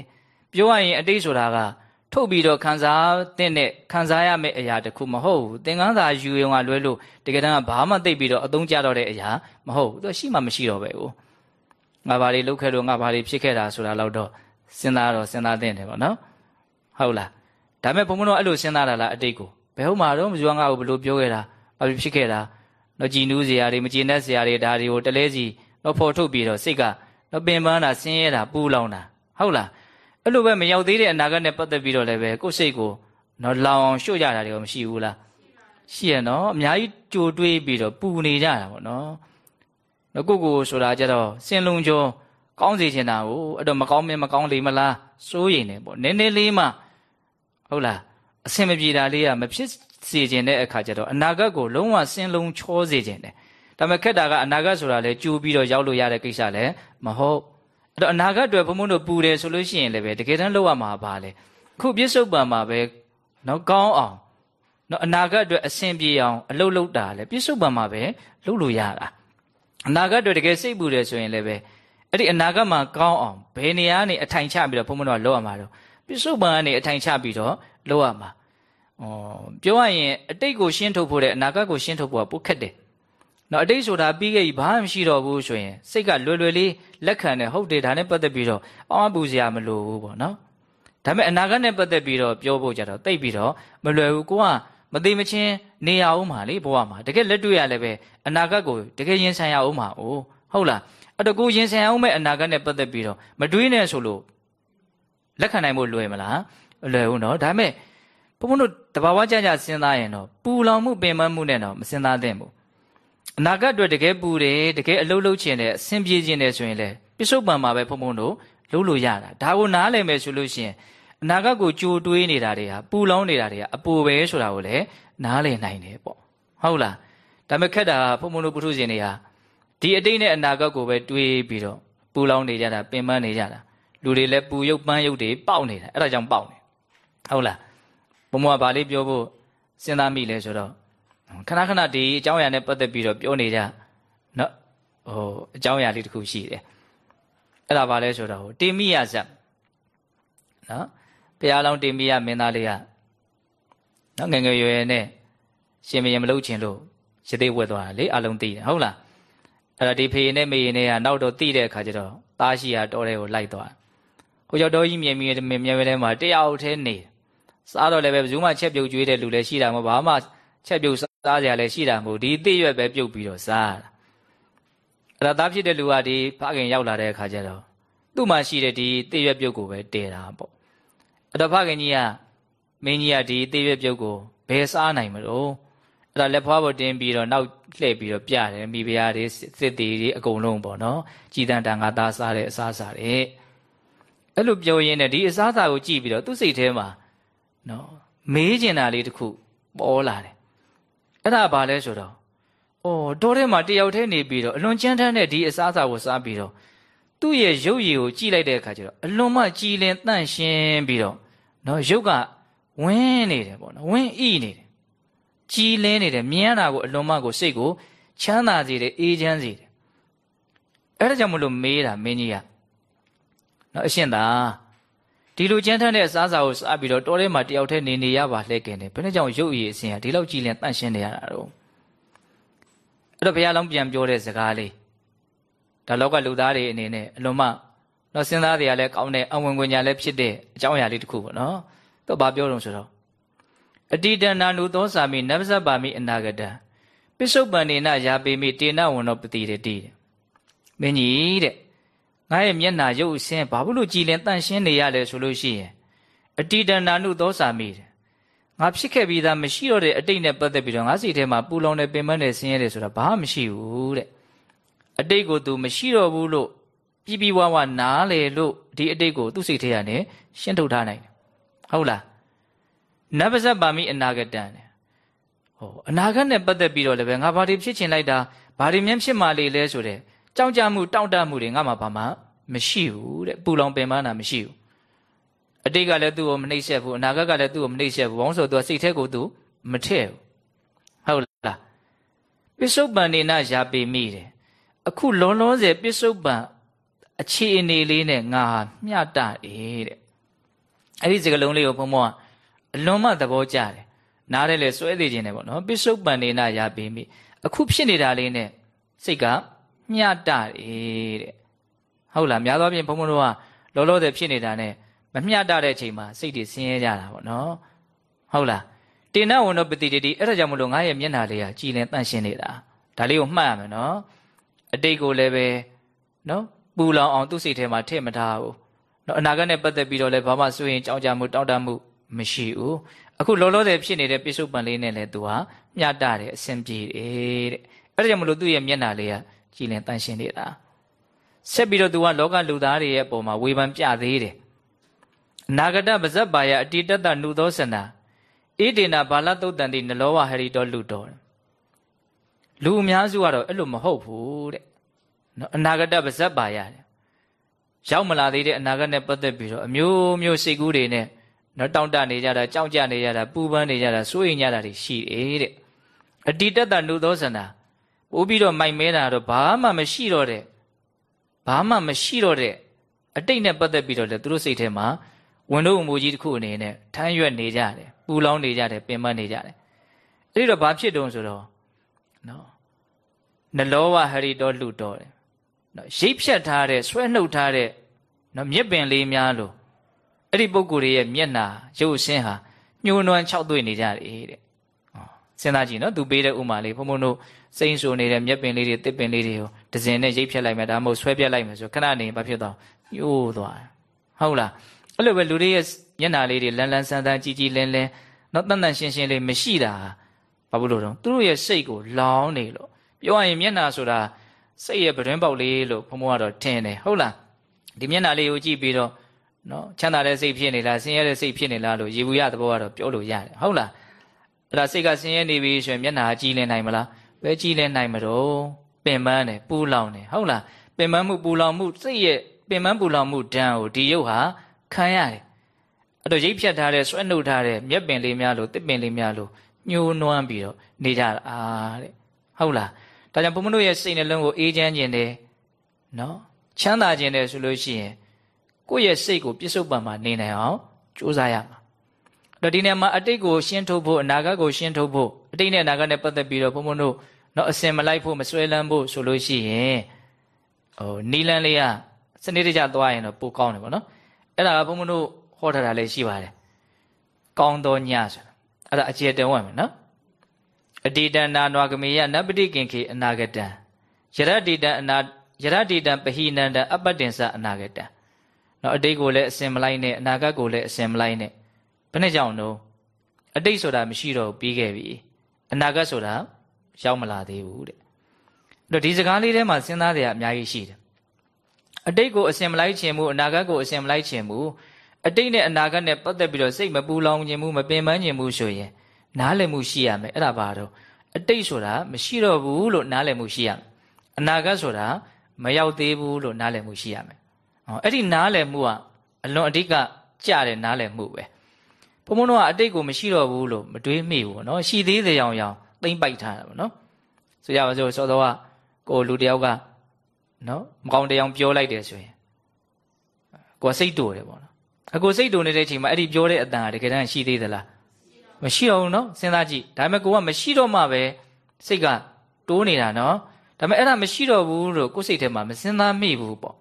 ပြောရရင်အတိတ်ဆိုတာကထုတ်ပြီးတော့ခံစားတဲ့နဲ့ခံစားရမယ့်အရာတခုမဟုတ်ဘူးသင်္ကန်းသာယူရုံကလွဲလို့တကယ်တမ်းကဘာမှသိပြီးတော့အသုံးကျတော့တဲ့အရာမဟုတ်ဘူးသူရှိမှမရှိတော့ပဲကိုငါဘာတွေလုပ်ခဲ့လို့ငါဘာတွေဖြစ်ခဲ့တာဆိုတာတော့တော့ စဉ်းစားတော့စဉ်းစားသင့်တယ်ပေါ့နော်ဟုတ်လားဒါပေမဲ့ဘုံဘုံတော့အဲ့လိုစဉ်းစားတာလားအတိတ်ကိုဘယ်ဟုတ်မှာတော့မဇွမ်းငါ့ကိုဘယ်လိုပြောခဲ့တာဘာဖြစ်ခဲ့တာတော့ကြည်နူးစရာတွေမကြည်နက်စရာတွေဒါတွေကိုတလဲစီတော့ဖော်ထုတ်ပြီးတော့စိတ်ကတော့ပင်ပန်းတာဆင်းရဲတာပူလောင်တာဟုတ်လားအဲ့လိုပဲမရောက်သေးတဲ့အနာဂတ်နဲ့ပတ်သက်ပြီးတော့လည်းပဲကိုယ်စိတ်ကိုနော်လောင်အောင်ရှို့ကြတာတွေကမရှိဘူးလားရှိရနော်အများကြီးကြိုတွေးပြီးတော့ပူနေကြတာပေါ့နော်နော်ကိုကိုဆိုတာကြတော့စင်လုံးကျော် ကောင်းစေချင်တာကိုအဲ့တော့မကောင်းမင်းမကောင်းလေမလားစိုးရိမ်နေပေါ့နည်းနည်းလေးမှဟုတ်လားအဆင်မပြေတာလေးကမဖြစ်စေခြင်းတဲ့အခါကျတော့အနာဂတ်ကိုလုံးဝစင်လုံးချောစေခြင်းတယ်ဒါပေမဲ့ခက်တာကအနာဂတ်ဆိုတာလေကြိုးပြီးတော့ရောက်လို့ရတဲ့ကိစ္စလည်းမဟုတ်အဲ့တော့အနာဂတ်အတွက်ဘုံဘုံတို့ပူတယ်ဆိုလို့ရှိရင်လည်းပဲတကယ်တမ်းလောက်ရမှာပါလေခုပြစ္ဆုတ်ပံမှာပဲနော်ကောင်းအောင်နော်အနာဂတ်အတွက်အဆင်ပြေအောင်အလုပ်လုပ်တာလေပြစ္ဆုတ်ပံမှာပဲလုပ်လို့ရတာအနာဂတ်အတွက်တကယ်စိတ်ပူတယ်ဆိုရင်လည်းပဲ အဲ့ဒီအနာဂတ်မှာကောင်းအောင်ဘယ်နေရာကနေအထိုင်ချပြီးတော့ဘုံဘုံတို့ကလုပ်ရမှာတော့ပြစ္ဆုတ်ပံကနေအထိုင်ချပြီးတော့လုပ်ရမှာဩပြောရရင်အတိတ်ကိုရှင်းထုတ်ဖို့တဲ့အနာဂတ်ကိုရှင်းထုတ်ဖို့ကပိုခက်တယ်နော်အတိတ်ဆိုတာပြီးခဲ့ပြီဘာမှမရှိတော့ဘူးဆိုရင်စိတ်ကလွယ်လွယ်လေးလက်ခံတယ်ဟုတ်တယ်ဒါနဲ့ပတ်သက်ပြီးတော့အောင်းပူစရာမလိုဘူးပေါ့နော်ဒါပေမဲ့အနာဂတ်နဲ့ပတ်သက်ပြီးတော့ပြောဖို့ကြတော့တိတ်ပြီးတော့မလွယ်ဘူးကိုကမသိမချင်းနေရအောင်ပါလေဘဝမှာတကယ်လက်တွေ့ရလည်းပဲအနာဂတ်ကိုတကယ်ရင်ဆိုင်ရအောင်ပါအိုးဟုတ်လား အတကူရင်ဆိုင်အောင်မဲ့အနာဂတ်နဲ့ပတ်သက်ပြီးတော့မတွေးနဲ့ဆိုလို့လက်ခံနိုင်ဖို့လွယ်မလားမလွယ်ဘူးနော်ဒါပေမဲ့ဘုန်းဘုန်းတို့တဘာဝကြကြစဉ်းစားရင်တော့ပူလောင်မှုပင်ပန်းမှုနဲ့တော့မစဉ်းစားသင့်ဘူးအနာဂတ်အတွက်တကယ်ပူတယ်တကယ်အလုပ်လုပ်ချင်တယ်အဆင်ပြေခြင်းတယ်ဆိုရင်လေပြစ္ဆုတ်ပံမှာပဲဘုန်းဘုန်းတို့လုပ်လို့ရတာဒါကိုနားလည်မယ်ဆိုလို့ရှိရင်အနာဂတ်ကိုကြိုတွေးနေတာတွေဟာပူလောင်နေတာတွေဟာအပူပဲဆိုတာကိုလည်းနားလည်နိုင်တယ်ပေါ့ဟုတ်လားဒါပေမဲ့ခက်တာဘုံဘုံတို့ပုထုဇဉ်တွေဟာ ဒီအတိတ်နဲ့အနာဂတ်ကိုပဲတွေးပြီးတော့ပူလောင်နေကြတာပင်ပန်းနေကြတာလူတွေလည်းပူရုပ်ပန်းရုပ်တွေပေါက်နေတာအဲ့ဒါကြောင့်ပေါက်နေဟုတ်လားဘုံဘုံကဗာလေးပြောဖို့စဉ်းစားမိလဲဆိုတော့ခဏခဏဒီအကြောင်းအရာနဲ့ပတ်သက်ပြီးတော့ပြောနေကြနော်ဟိုအကြောင်းအရာလေးတစ်ခုရှိတယ်အဲ့ဒါဗာလဲဆိုတော့တေမိယဇတ်နော်ဘုရားလောင်းတေမိယမင်းသားလေးကနော်ငငယ်ရွယ်နဲ့ရှင်မယံမလုပ်ချင်လို့ရသေးဝက်သွားတာလေအလုံးသိတယ်ဟုတ်လား အဲ့ဒါဒီဖေနဲ့မေနဲ့ကနောက်တော့သိတဲ့အခါကျတော့သားရှိရတော်တဲ့ကိုလိုက်သွားဟိုကြောင့်တော်ကြီးမြင်မြင်မြင်မြဲထဲမှာတယောက်တည်းနေစားတော့လည်းပဲဘယ်သူမှချက်ပြုတ်ကျွေးတဲ့လူလည်းရှိတာမဟုတ်ဘာမှချက်ပြုတ်စားကြလည်းရှိတာမဟုတ်ဒီသိရွက်ပဲပြုတ်ပြီးတော့စားတာအဲ့ဒါသားဖြစ်တဲ့လူကဒီဖခင်ရောက်လာတဲ့အခါကျတော့သူ့မှာရှိတဲ့ဒီသိရွက်ပြုတ်ကိုပဲတည်တာပေါ့အဲ့တော့ဖခင်ကြီးကမင်းကြီးကဒီသိရွက်ပြုတ်ကိုဘယ်စားနိုင်မလို့ အဲ့ဒါလက်ဖွားပေါ်တင်ပြီးတော့နောက်လှည့်ပြီးတော့ပြတယ်မိဖုရားတွေစစ်တီတွေအကုန်လုံးပေါ့နော်ကြည်တန်တန်ငါသားစားတဲ့အစားစားတယ်အဲ့လိုပြောရင်းနဲ့ဒီအစားအစာကိုကြည့်ပြီးတော့သူ့စိတ်ထဲမှာနော်မေးကျင်တာလေးတစ်ခုပေါ်လာတယ်အဲ့ဒါဘာလဲဆိုတော့အော်တောထဲမှာတယောက်တည်းနေပြီးတော့အလွန်ကြမ်းတမ်းတဲ့ဒီအစားအစာကိုစားပြီးတော့သူ့ရဲ့ရုပ်ရည်ကိုကြည့်လိုက်တဲ့အခါကျတော့အလွန်မှကြည်လင်တန့်ရှင်းပြီးတော့နော်ရုပ်ကဝင်းနေတယ်ပေါ့နော်ဝင်းဣနေတယ် ကြည်လင်းနေတယ်မြင်ရတာကိုအလွန်မှကိုစိတ်ကိုချမ်းသာစေတယ်အေးချမ်းစေတယ်အဲ့ဒါကြောင့်မလို့မေးတာမင်းကြီးကနော်အရှင်သာဒီလိုကြမ်းထမ်းတဲ့အစားအစာကိုစားပြီးတော့တောထဲမှာတယောက်တည်းနေနေရပါလှဲကင်တယ်ဘယ်နဲ့ကြောင့်ရုပ်ရည်အစဉ်ဟာဒီလောက်ကြည်လင်တန့်ရှင်းနေရတာတော့အဲ့တော့ဘုရားလောင်းပြန်ပြောတဲ့စကားလေးဒါလောကလူသားတွေအနေနဲ့အလွန်မှတော့စဉ်းစားတရားလည်းကောင်းတဲ့အဝင်ဝင်ညာလည်းဖြစ်တဲ့အကြောင်းအရာလေးတစ်ခုပေါ့နော်သူဘာပြောတော့ဆိုတော့ အတိတနာနုသောစာမိနဗ္ဗဇပါမိအနာဂတံပိစုပန်နေနယာပေမိတေနဝဏောပတိရတိတဲ့မင်းကြီးတဲ့ငါရဲ့မျက်နာရုပ်အစင်းဘာလို့ကြည်လင်တန့်ရှင်းနေရလဲဆိုလို့ရှိရင်အတိတနာနုသောစာမိတဲ့ငါဖြစ်ခဲ့ပြီးသားမရှိတော့တဲ့အတိတ်နဲ့ပတ်သက်ပြီးတော့ငါစိတ်ထဲမှာပူလောင်နေပင်ပန်းနေဆင်းရဲတယ်ဆိုတာဘာမှမရှိဘူးတဲ့အတိတ်ကို तू မရှိတော့ဘူးလို့ပြီးပြီးဝဝနားလေလို့ဒီအတိတ်ကိုသူ့စိတ်ထဲကနေရှင်းထုတ်ထားနိုင်တယ်ဟုတ်လား နဗ္ဗဇပါမိအနာဂတံဟောအနာဂတ်နဲ့ပတ်သက်ပြီးတော့လည်းပဲငါဘာတွေဖြစ်ချင်လိုက်တာဘာတွေမြန်ဖြစ်မှလေလဲဆိုတဲ့ကြောက်ကြမှုတောင့်တမှုတွေငါမှဘာမှမရှိဘူးတဲ့ပူလောင်ပင်ပန်းတာမရှိဘူးအတိတ်ကလည်းသူ့ကိုမနှိမ့်ဆက်ဘူးအနာဂတ်ကလည်းသူ့ကိုမနှိမ့်ဆက်ဘူးဘောင်းဆိုသူကစိတ်ထဲကိုသူမထည့်ဘူးဟုတ်လားပစ္စုပန်နေနာရာပေမိတယ်အခုလောလောဆယ်ပစ္စုပန်အခြေအနေလေးနဲ့ငါမျှတတယ်တဲ့အဲ့ဒီစကားလုံးလေးကိုဘုံဘုံက အလွန်မှသဘောကျတယ်နားတယ်လေစွဲသေးခြင်းနဲ့ပေါ့နော်ပစ္စုပန်နေနာရပေမိအခုဖြစ်နေတာလေးနဲ့စိတ်ကမျှတတယ်တဲ့ဟုတ်လားများသောအားဖြင့်ဘုံဘုံတို့ကလောလောဆယ်ဖြစ်နေတာနဲ့မမျှတတဲ့အချိန်မှာစိတ်တွေဆင်းရဲကြတာပေါ့နော်ဟုတ်လားတေနဝဏပတိတိအဲ့ဒါကြောင့်မလို့ငါရဲ့မျက်နှာလေးကကြည်လင်တန့်ရှင်းနေတာဒါလေးကိုမှတ်ရမယ်နော်အတိတ်ကိုလည်းပဲနော်ပူလောင်အောင်သူ့စိတ်ထဲမှာထည့်မထားဘူးနော်အနာဂတ်နဲ့ပတ်သက်ပြီးတော့လည်းဘာမှစိုးရင်ကြောက်ကြမှုတောင့်တမှု မရှိဘူးအခုလောလောဆယ်ဖြစ်နေတဲ့ပိစုပန်လေးနဲ့လည်းသူဟာမျှတတယ်အဆင်ပြေတယ်တဲ့အဲ့ဒါကြောင့်မလို့သူ့ရဲ့မျက်နှာလေးကကြည်လင်တန့်ရှင်းနေတာဆက်ပြီးတော့သူကလောကလူသားတွေရဲ့အပေါ်မှာဝေဖန်ပြသေးတယ်အနာဂတပဇတ်ပါယအတိတတနုသောစနာဣဒေနာဘာလသုတ်တန်တိနလောဝဟရိတောလူတော်လူအများစုကတော့အဲ့လိုမဟုတ်ဘူးတဲ့နော်အနာဂတပါဇက်ပါရတယ်ရောက်မလာသေးတဲ့အနာဂတ်နဲ့ပတ်သက်ပြီးတော့အမျိုးမျိုးစိတ်ကူးတွေနဲ့ နော်တောင့်တနေကြတာကြောက်ကြနေကြတာပူပန်းနေကြတာစိုးရိမ်ကြတာတွေရှိတယ်တဲ့အတိတတနုသောစနာပို့ပြီးတော့မိုက်မဲတာတော့ဘာမှမရှိတော့တဲ့ဘာမှမရှိတော့တဲ့အတိတ်နဲ့ပတ်သက်ပြီးတော့လေသူတို့စိတ်ထဲမှာဝန်တို့အမူကြီးတစ်ခုအနေနဲ့ထမ်းရွက်နေကြတယ်ပူလောင်နေကြတယ်ပင်ပန်းနေကြတယ်အဲ့ဒီတော့ဘာဖြစ်တုံးဆိုတော့နော်နလောဝဟရိတောလှတော်တယ်နော်ရိပ်ဖြတ်ထားတဲ့ဆွဲနှုတ်ထားတဲ့နော်မြက်ပင်လေးများလို့ အဲ့ဒီပုံကိုယ်ရဲ့မျက်နာရုပ်ဆင်းဟာညှိုးနွမ်း၆တွေ့နေကြတယ်တဲ့စဉ်းစားကြည့်နော်သူပေးတဲ့ဥမာလေးဘုံဘုံတို့စိမ့်ဆိုနေတဲ့မြက်ပင်လေးတွေတစ်ပင်လေးတွေကိုဒဇင်နဲ့ရိတ်ဖြတ်လိုက်မယ်ဒါမှမဟုတ်ဆွဲပြတ်လိုက်မယ်ဆိုခဏနေဘာဖြစ်သွားညိုးသွားဟုတ်လားအဲ့လိုပဲလူတွေရဲ့မျက်နာလေးတွေလန်းလန်းဆန်းဆန်းကြည်ကြည်လင်းလင်းနော်တန်တန်ရှင်းရှင်းလေးမရှိတာဘာလို့လို့တော့သူတို့ရဲ့စိတ်ကိုလောင်းနေလို့ပြောရရင်မျက်နာဆိုတာစိတ်ရဲ့ပတွင်းပေါက်လေးလို့ဘုံဘုံကတော့ထင်တယ်ဟုတ်လားဒီမျက်နာလေးကိုကြည့်ပြီးတော့ နော်ချမ်းသာတဲ့စိတ်ဖြစ်နေလားဆင်းရဲတဲ့စိတ်ဖြစ်နေလားလို့ရေဘူးရသဘောကတော့ပြောလို့ရတယ်ဟုတ်လားအဲ့ဒါစိတ်ကဆင်းရဲနေပြီဆိုရင်မျက်နာကြည်လင်နိုင်မလားဘယ်ကြည်လင်နိုင်မတော့ပင်ပန်းတယ်ပူလောင်တယ်ဟုတ်လားပင်ပန်းမှုပူလောင်မှုစိတ်ရဲ့ပင်ပန်းပူလောင်မှုဒဏ်ကိုဒီရုပ်ဟာခံရတယ်အဲ့တော့ရိပ်ဖြတ်ထားတဲ့ဆွဲနှုတ်ထားတဲ့မျက်ပင်လေးများလို့တစ်ပင်လေးများလို့ညှိုးနွမ်းပြီးတော့နေကြတာတဲ့ဟုတ်လားဒါကြောင့်ဘုံမတို့ရဲ့စိတ်နှလုံးကိုအေးချမ်းခြင်းတယ်နော်ချမ်းသာခြင်းတယ်ဆိုလို့ရှိရင် ကိုယ့်ရဲ့စိတ်ကိုပြစ္ဆုတ်ပံမှာနေနိုင်အောင်ကြိုးစားရမှာတော့ဒီနေရာမှာအတိတ်ကိုရှင်းထုတ်ဖို့အနာဂတ်ကိုရှင်းထုတ်ဖို့အတိတ်နဲ့အနာဂတ်နဲ့ပတ်သက်ပြီးတော့ဘုံဘုံတို့နော်အစင်မလိုက်ဖို့မစွဲလန်းဖို့ဆိုလို့ရှိရင်ဟိုနီလန်းလေးကစနစ်တကျသွားရင်တော့ပိုကောင်းတယ်ပေါ့နော်အဲ့ဒါကဘုံဘုံတို့ဟောထားတာလည်းရှိပါတယ်ကောင်းသောညဆိုတာအဲ့ဒါအကျေတဝံမယ်နော်အတိတနာနွာကမေယနပတိကင်ခေအနာဂတံယရတိတံအနာယရတိတံပဟိနန္တအပတ္တင်္စအနာဂတံ နော်အတိတ်ကိုလည်းအစင်မလိုက်နဲ့အနာဂတ်ကိုလည်းအစင်မလိုက်နဲ့ဘယ်နဲ့ကြောင့်တော့အတိတ်ဆိုတာမရှိတော့ပြီးခဲ့ပြီအနာဂတ်ဆိုတာရောက်မလာသေးဘူးတဲ့အဲ့တော့ဒီစကားလေးထဲမှာစဉ်းစားရအများကြီးရှိတယ်အတိတ်ကိုအစင်မလိုက်ခြင်းမူအနာဂတ်ကိုအစင်မလိုက်ခြင်းမူအတိတ်နဲ့အနာဂတ်နဲ့ပတ်သက်ပြီးတော့စိတ်မပူလောင်ခြင်းမူမပင်ပန်းခြင်းမူဆိုရင်နားလည်မှုရှိရမယ်အဲ့ဒါပါတော့အတိတ်ဆိုတာမရှိတော့ဘူးလို့နားလည်မှုရှိရမယ်အနာဂတ်ဆိုတာမရောက်သေးဘူးလို့နားလည်မှုရှိရမယ်ဟော အဲ့ဒီနားလည်မှုကအလွန်အဓိကကြတဲ့နားလည်မှုပဲဘုံဘုံတို့ကအတိတ်ကိုမရှိတော့ဘူးလို့မတွေးမိဘူးနော်ရှိသေးတယ်အောင်အောင်သိမ့်ပိုက်ထားတာပေါ့နော်ဆိုကြပါစို့စောစောကကိုလူတယောက်ကနော်မကောင်းတရားပြောလိုက်တယ်ဆိုရင်ကိုစိတ်တူတယ်ပေါ့နော်အကိုစိတ်တူနေတဲ့အချိန်မှာအဲ့ဒီပြောတဲ့အတန်ကတကယ်တမ်းရှိသေးသလားမရှိတော့ဘူးနော်စဉ်းစားကြည့်ဒါပေမဲ့ကိုကမရှိတော့မှပဲစိတ်ကတိုးနေတာနော်ဒါပေမဲ့အဲ့ဒါမရှိတော့ဘူးလို့ကိုယ်စိတ်ထဲမှာမစဉ်းစားမိဘူးပေါ့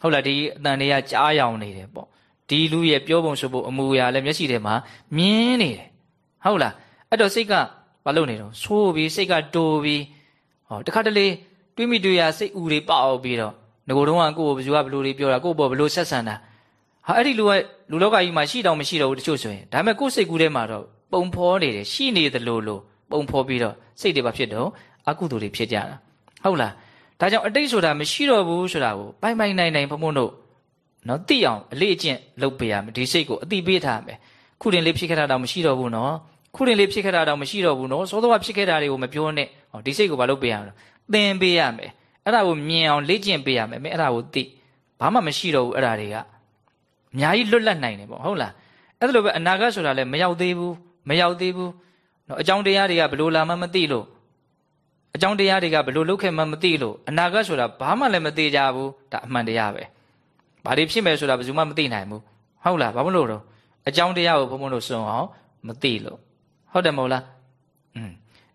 ဟုတ်လားဒီအတန်တွေကကြားရောင်နေတယ်ပေါ့ဒီလူရဲ့ပြောပုံဆိုဖို့အမူအရာလည်းမျက်စိထဲမှာမြင်နေတယ်ဟုတ်လားအဲ့တော့စိတ်ကဘာလုပ်နေတော့ဆိုးပြီးစိတ်ကတိုးပြီးဟောတခါတလေတွေးမိတွေ့ရစိတ်ဥတွေပေါက်ပြီးတော့ငကိုယ်တော့ကိုယ်ဘယ်သူကဘလို့တွေပြောတာကိုယ်ပေါ်ဘလို့ဆက်ဆံတာဟာအဲ့ဒီလူကလူလောကကြီးမှာရှိတောင်မရှိတော့ဘူးတချို့ဆိုရင်ဒါပေမဲ့ကိုယ်စိတ်ကူးထဲမှာတော့ပုံဖော်နေတယ်ရှိနေသလိုလိုပုံဖော်ပြီးတော့စိတ်တွေဘာဖြစ်တော့အကုသိုလ်တွေဖြစ်ကြတာဟုတ်လား ဒါကြောင့်အတိတ်ဆိုတာမရှိတော့ဘူးဆိုတာကိုပိုင်ပိုင်နိုင်နိုင်ဘုံဘုံတို့နော်သိအောင်အလေးအကျင့်လုပ်ပေးရမယ်ဒီစိတ်ကိုအတိပေးထားမယ်ခုတင်လေးဖြစ်ခဲ့တာတော့မရှိတော့ဘူးနော်ခုတင်လေးဖြစ်ခဲ့တာတော့မရှိတော့ဘူးနော်စောစောကဖြစ်ခဲ့တာတွေကိုမပြောနဲ့ဟောဒီစိတ်ကိုဘာလုပ်ပေးရမလဲသင်ပေးရမယ်အဲ့ဒါကိုမြင်အောင်လေ့ကျင့်ပေးရမယ်မင်းအဲ့ဒါကိုသိဘာမှမရှိတော့ဘူးအဲ့ဒါတွေကအများကြီးလွတ်လပ်နိုင်တယ်ပေါ့ဟုတ်လားအဲ့ဒါလိုပဲအနာဂတ်ဆိုတာလည်းမရောက်သေးဘူးမရောက်သေးဘူးနော်အကြောင်းတရားတွေကဘလို့လာမှမသိလို့ အကြောင်းတရားတွေကဘလို့လုတ်ခဲ့မှမသိလို့အနာဂတ်ဆိုတာဘာမှလည်းမသိကြဘူးဒါအမှန်တရားပဲဘာတွေဖြစ်မယ်ဆိုတာဘယ်သူမှမသိနိုင်ဘူးဟုတ်လားဘာမလို့တော့အကြောင်းတရားကိုဘုံဘုံတို့စွန့်အောင်မသိလို့ဟုတ်တယ်မဟုတ်လားอืม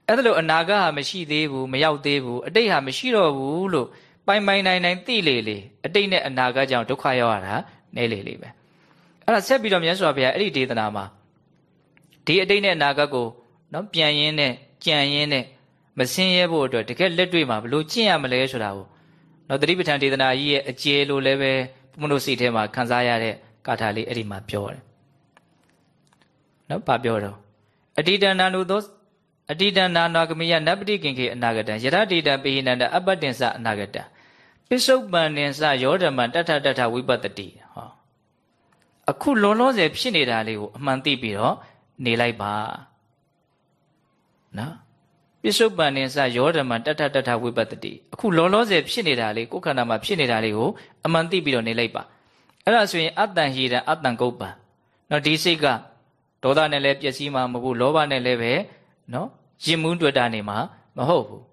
အဲ့ဒါလို့အနာဂတ်ဟာမရှိသေးဘူးမရောက်သေးဘူးအတိတ်ဟာမရှိတော့ဘူးလို့ပိုင်ပိုင်နိုင်နိုင်သိလေလေအတိတ်နဲ့အနာဂတ်ကြောင့်ဒုက္ခရောက်ရတာနဲလေလေပဲအဲ့ဒါဆက်ပြီးတော့မြတ်စွာဘုရားအဲ့ဒီဒေသနာမှာဒီအတိတ်နဲ့အနာဂတ်ကိုနော်ပြန်ရင်းနဲ့ကြံရင်းနဲ့ မစင်းရဲဖို့အတွက်တကယ်လက်တွေ့မှာဘလို့ကျင့်ရမလဲဆိုတာကိုနော်တတိပဋ္ဌာန်ဒေသနာကြီးရဲ့အကျေလိုလည်းပဲဘုမတို့စိတ်ထဲမှာခံစားရတဲ့ကာထာလေးအဲ့ဒီမှာပြောတယ်နော်ဘာပြောတော့အတိတနာနုသောအတိတနာနာကမိယနပတိကင်ခေအနာဂတံယရတိတပိဟိနန္တအပတ္တင်္စအနာဂတံပစ္စုပန်တင်္စယောဓမ္မတထတထဝိပတ္တိဟောအခုလောလောဆယ်ဖြစ်နေတာလေးကိုအမှန်သိပြီးတော့နေလိုက်ပါနော် ပစ္စုပန်တင်္စယောဓမ္မတထတထဝိပတ္တိအခုလောလောဆယ်ဖြစ်နေတာလေးကိုယ်ခန္ဓာမှာဖြစ်နေတာလေးကိုအမှန်သိပြီးတော့နေလိုက်ပါအဲ့ဒါဆိုရင်အတ္တန်ဟိတံအတ္တန်ကုပ္ပံနော်ဒီစိတ်ကဒေါသနဲ့လည်းပျက်စီးမှာမဟုတ်ဘူးလောဘနဲ့လည်းပဲနော်ရင်မှုတွေ့တာနေမှာမဟုတ်ဘူး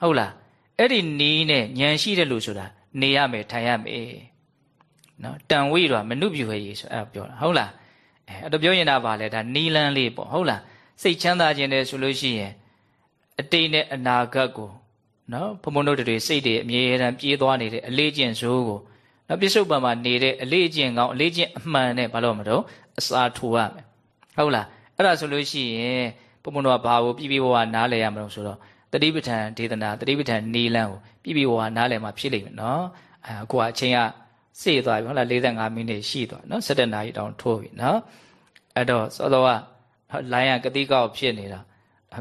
ဟုတ်လားအဲ့ဒီနီးနဲ့ညံရှိတယ်လို့ဆိုတာနေရမယ်ထိုင်ရမယ်နော်တန်ဝိတော့မနုပြူဟဲ့ရေးဆိုအဲ့ပြောတာဟုတ်လားအဲအဲ့တော့ပြောရင်ဒါပါလေဒါနီလန်းလေးပေါ့ဟုတ်လားစိတ်ချမ်းသာခြင်းတယ်ဆိုလို့ရှိရင် အတိတ်နဲ့အနာဂတ်ကိုနော်ဘုံဘုံတို့တွေစိတ်တွေအမြဲတမ်းပြေးသွားနေတဲ့အလေးကျင့်စိုးကိုနော်ပြစ္ဆုတ်ပံမှာနေတဲ့အလေးကျင့်ကောင်းအလေးကျင့်အမှန်နဲ့ဘာလို့မလို့အစာထိုးရမယ်ဟုတ်လားအဲ့ဒါဆိုလို့ရှိရင်ဘုံဘုံတော့ဘာကိုပြပြဝဝနားလည်ရမလို့ဆိုတော့တတိပဋ္ဌာန်ဒေသနာတတိပဋ္ဌာန်နီလန်းကိုပြပြဝဝနားလည်မှဖြစ်လိမ့်မယ်နော်အဲအခုကအချိန်ကစေ့သွားပြီဟုတ်လား45မိနစ်ရှိသွားနော်17နာရီတောင်ထိုးပြီနော်အဲ့တော့စောစောကလိုင်းကကတိကောက်ဖြစ်နေတာ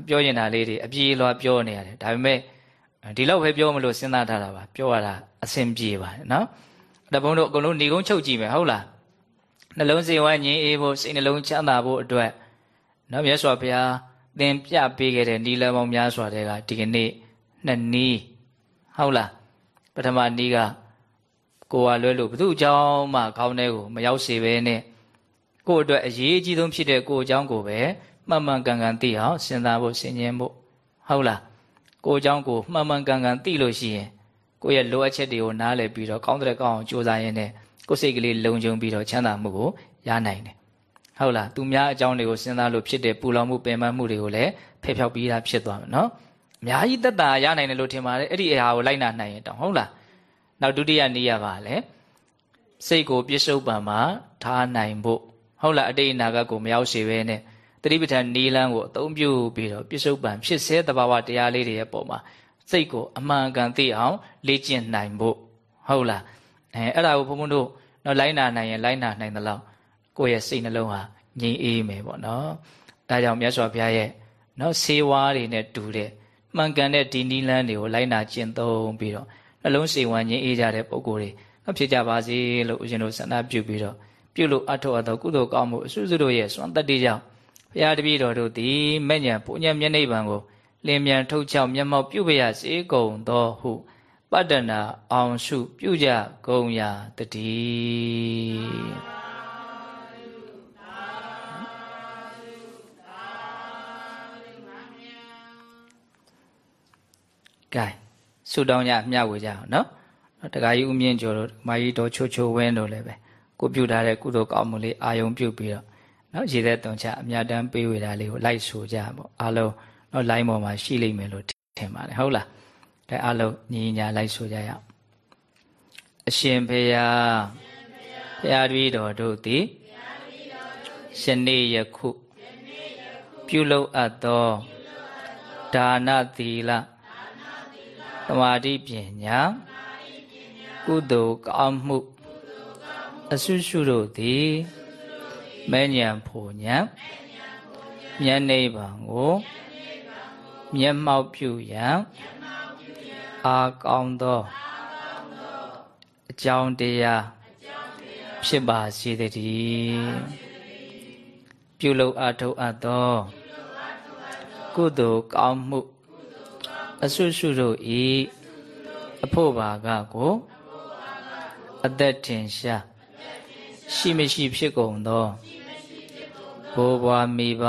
ပြောရင်တာလေးတွေအပြေလွာပြောနေရတယ်ဒါပေမဲ့ဒီလောက်ပဲပြောမလို့စဉ်းစားထားတာပါပြောရတာအဆင်ပြေပါတယ်နော်အဲ့ဒါဘုန်းတို့အကုန်လုံးညီကုန်းချုပ်ကြည့်မယ်ဟုတ်လားနှလုံးစိတ်ဝမ်းငြိမ်းအေးဖို့စိတ်နှလုံးချမ်းသာဖို့အတွက်နော်မြတ်စွာဘုရားသင်ပြပေးခဲ့တဲ့နီလပေါင်းများစွာတဲ့ကဒီကနေ့နှစ်နီးဟုတ်လားပထမနီးကကိုယ်ကလွဲလို့ဘု து အကြောင်းမှခေါင်းထဲကိုမရောက်စေပဲနဲ့ကိုယ့်အတွက်အရေးအကြီးဆုံးဖြစ်တဲ့ကိုယ်အကြောင်းကိုပဲ မှန်မှန်ကန်ကန်သိအောင်စဉ်းစားဖို့ဆင်ခြင်ဖို့ဟုတ်လားကိုယ်အကြောင်းကိုမှန်မှန်ကန်ကန်သိလို့ရှိရင်ကိုယ့်ရဲ့လိုအပ်ချက်တွေကိုနားလည်ပြီးတော့ကောင်းတဲ့ကောင်းအောင်ကြိုးစားရင်းနဲ့ကိုယ်စိတ်ကလေးလုံခြုံပြီးတော့ချမ်းသာမှုကိုရနိုင်တယ်ဟုတ်လားသူများအကြောင်းတွေကိုစဉ်းစားလို့ဖြစ်တဲ့ပူလောင်မှုပင်ပန်းမှုတွေကိုလည်းဖယ်ဖြောက်ပြီးသားဖြစ်သွားမယ်နော်အများကြီးသက်သာရနိုင်တယ်လို့ထင်ပါတယ်အဲ့ဒီအရာကိုလိုက်နာနိုင်ရင်တောင်ဟုတ်လားနောက်ဒုတိယနည်းရပါလေစိတ်ကိုပြစ္ဆုတ်ပံမှာထားနိုင်ဖို့ဟုတ်လားအတိတ်အနာဂတ်ကိုမရောက်စေဘဲနဲ့ တတိပဋ္ဌာန်နီလန်းကိုအသုံးပြုပြီးတော့ပြစ္ဆုတ်ပံဖြစ်စေတဘာဝတရားလေးတွေရဲ့ပုံမှာစိတ်ကိုအမှန်ကန်သိအောင်လေ့ကျင့်နိုင်ဖို့ဟုတ်လားအဲအဲ့ဒါကိုဘုံဘုံတို့တော့လိုက်နာနိုင်ရင်လိုက်နာနိုင်သလောက်ကိုယ့်ရဲ့စိတ်နှလုံးဟာငြိမ်အေးမယ်ပေါ့နော်ဒါကြောင့်မြတ်စွာဘုရားရဲ့နော်ဆေးဝါးတွေနဲ့တူတဲ့မှန်ကန်တဲ့ဒီနီလန်းတွေကိုလိုက်နာကျင့်သုံးပြီးတော့နှလုံးစိတ်ဝမ်းငြိမ်အေးကြတဲ့ပုံကိုယ်တွေဖြစ်ကြပါစေလို့ဦးဇင်းတို့ဆန္ဒပြုပြီးတော့ပြုလို့အထောက်အသောကုသိုလ်ကောင်းမှုအစွစုတို့ရဲ့စွမ်းတတ္တိကြောင့် ဘုရားတပည့်တော်တို့သည်မဲ့ညာပူညာမျက်နှိပ်ပံကိုလင်းမြန်ထုတ်ချောက်မျက်မှောက်ပြုပရစေကုန်သောဟုပတ္တနာအောင်စုပြုကြကုန်ရာတည်းကဲဆူတောင်းကြမျှဝေကြအောင်နော်တခါကြီးဦးမြင့်ကျော်တို့မာကြီးတော်ချိုချိုဝင်းတို့လည်းပဲကိုပြုထားတဲ့ကုသိုလ်ကောင်းမှုလေးအာယုံပြုပြီးတော့ နော်ရေသက်တုံချအမြတ်တမ်းပေးဝေတာလေးကိုလိုက်ဆိုကြပေါ့အားလုံးနော် line ပေါ်မှာရှိလိမ့်မယ်လို့ထင်ပါတယ်ဟုတ်လားအဲအားလုံးညီညာလိုက်ဆိုကြရအောင်အရှင်ဖေယဘုရားတပည့်တော်တို့သည်ယနေ့ယခုပြုလုပ်အပ်သောဒါနသီလသမာဓိပညာကုသိုလ်ကောင်းမှုအဆုရှုတို့သည် မဲ့ညာဖို့ညာမျက်နှိဗံကိုမျက်မှောက်ပြုရန်အာကောင်းသောအကြောင်းတရားဖြစ်ပါစေတည်းပြုလုပ်အထောက်အပ်သောကုသိုလ်ကောင်းမှုအဆွရှုတို့ဤအဖို့ဘာကကိုအသက်ထင်ရှားရှိမရှိဖြစ်ကုန်သော ဘိုးဘွားမိဘ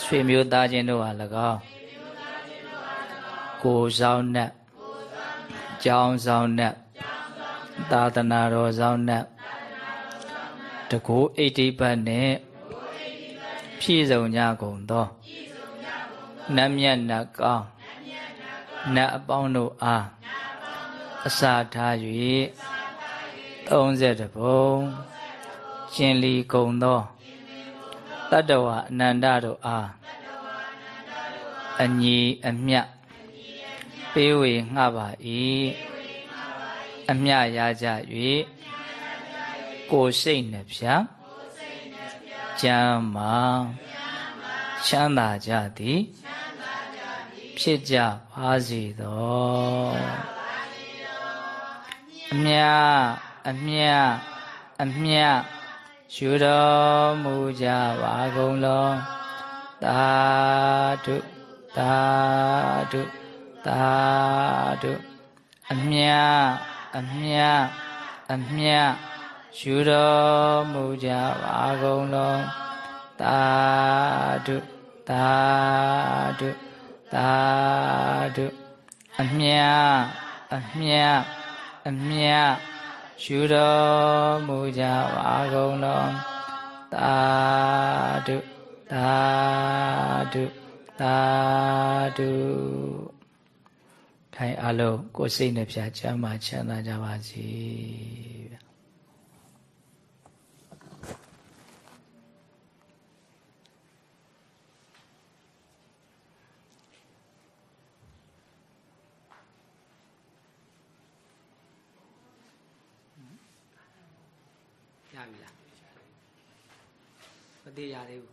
ဆွေမျိုးသားချင်းတို့ဟာ၎င်းကိုဆောင်နဲ့ကျောင်းဆောင်နဲ့သာသနာတော်ဆောင်နဲ့တကူအိဋ္ဌိပတ်နဲ့ဖြည့်စုံကြကုန်သောနတ်မြတ်နတ်ကောင်းနတ်အပေါင်းတို့အားအစာထား၍30ဘုံကျင်လီကုံသော တတ္တဝအနန္တတို့အားအညီအမျှပေးဝေငှပါ၏အမျှရကြ၍ကိုစိတ်နှဖျားကျမ်းမာချမ်းသာကြသည်ဖြစ်ကြပါစေသောအမြအမြအမြ ယူတော်မူကြပါကုန်လောသာဓုသာဓုသာဓုအမြအမြအမြယူတော်မူကြပါကုန်လောသာဓုသာဓုသာဓုအမြအမြအမြ ယူတော်မူကြပါကုန်လောသာဓုသာဓုသာဓုထိုင်အလုံးကိုယ်စိတ်နှပြချမ်းသာချမ်းသာကြပါစေ ပြီလားမ သေးရသေးဘူး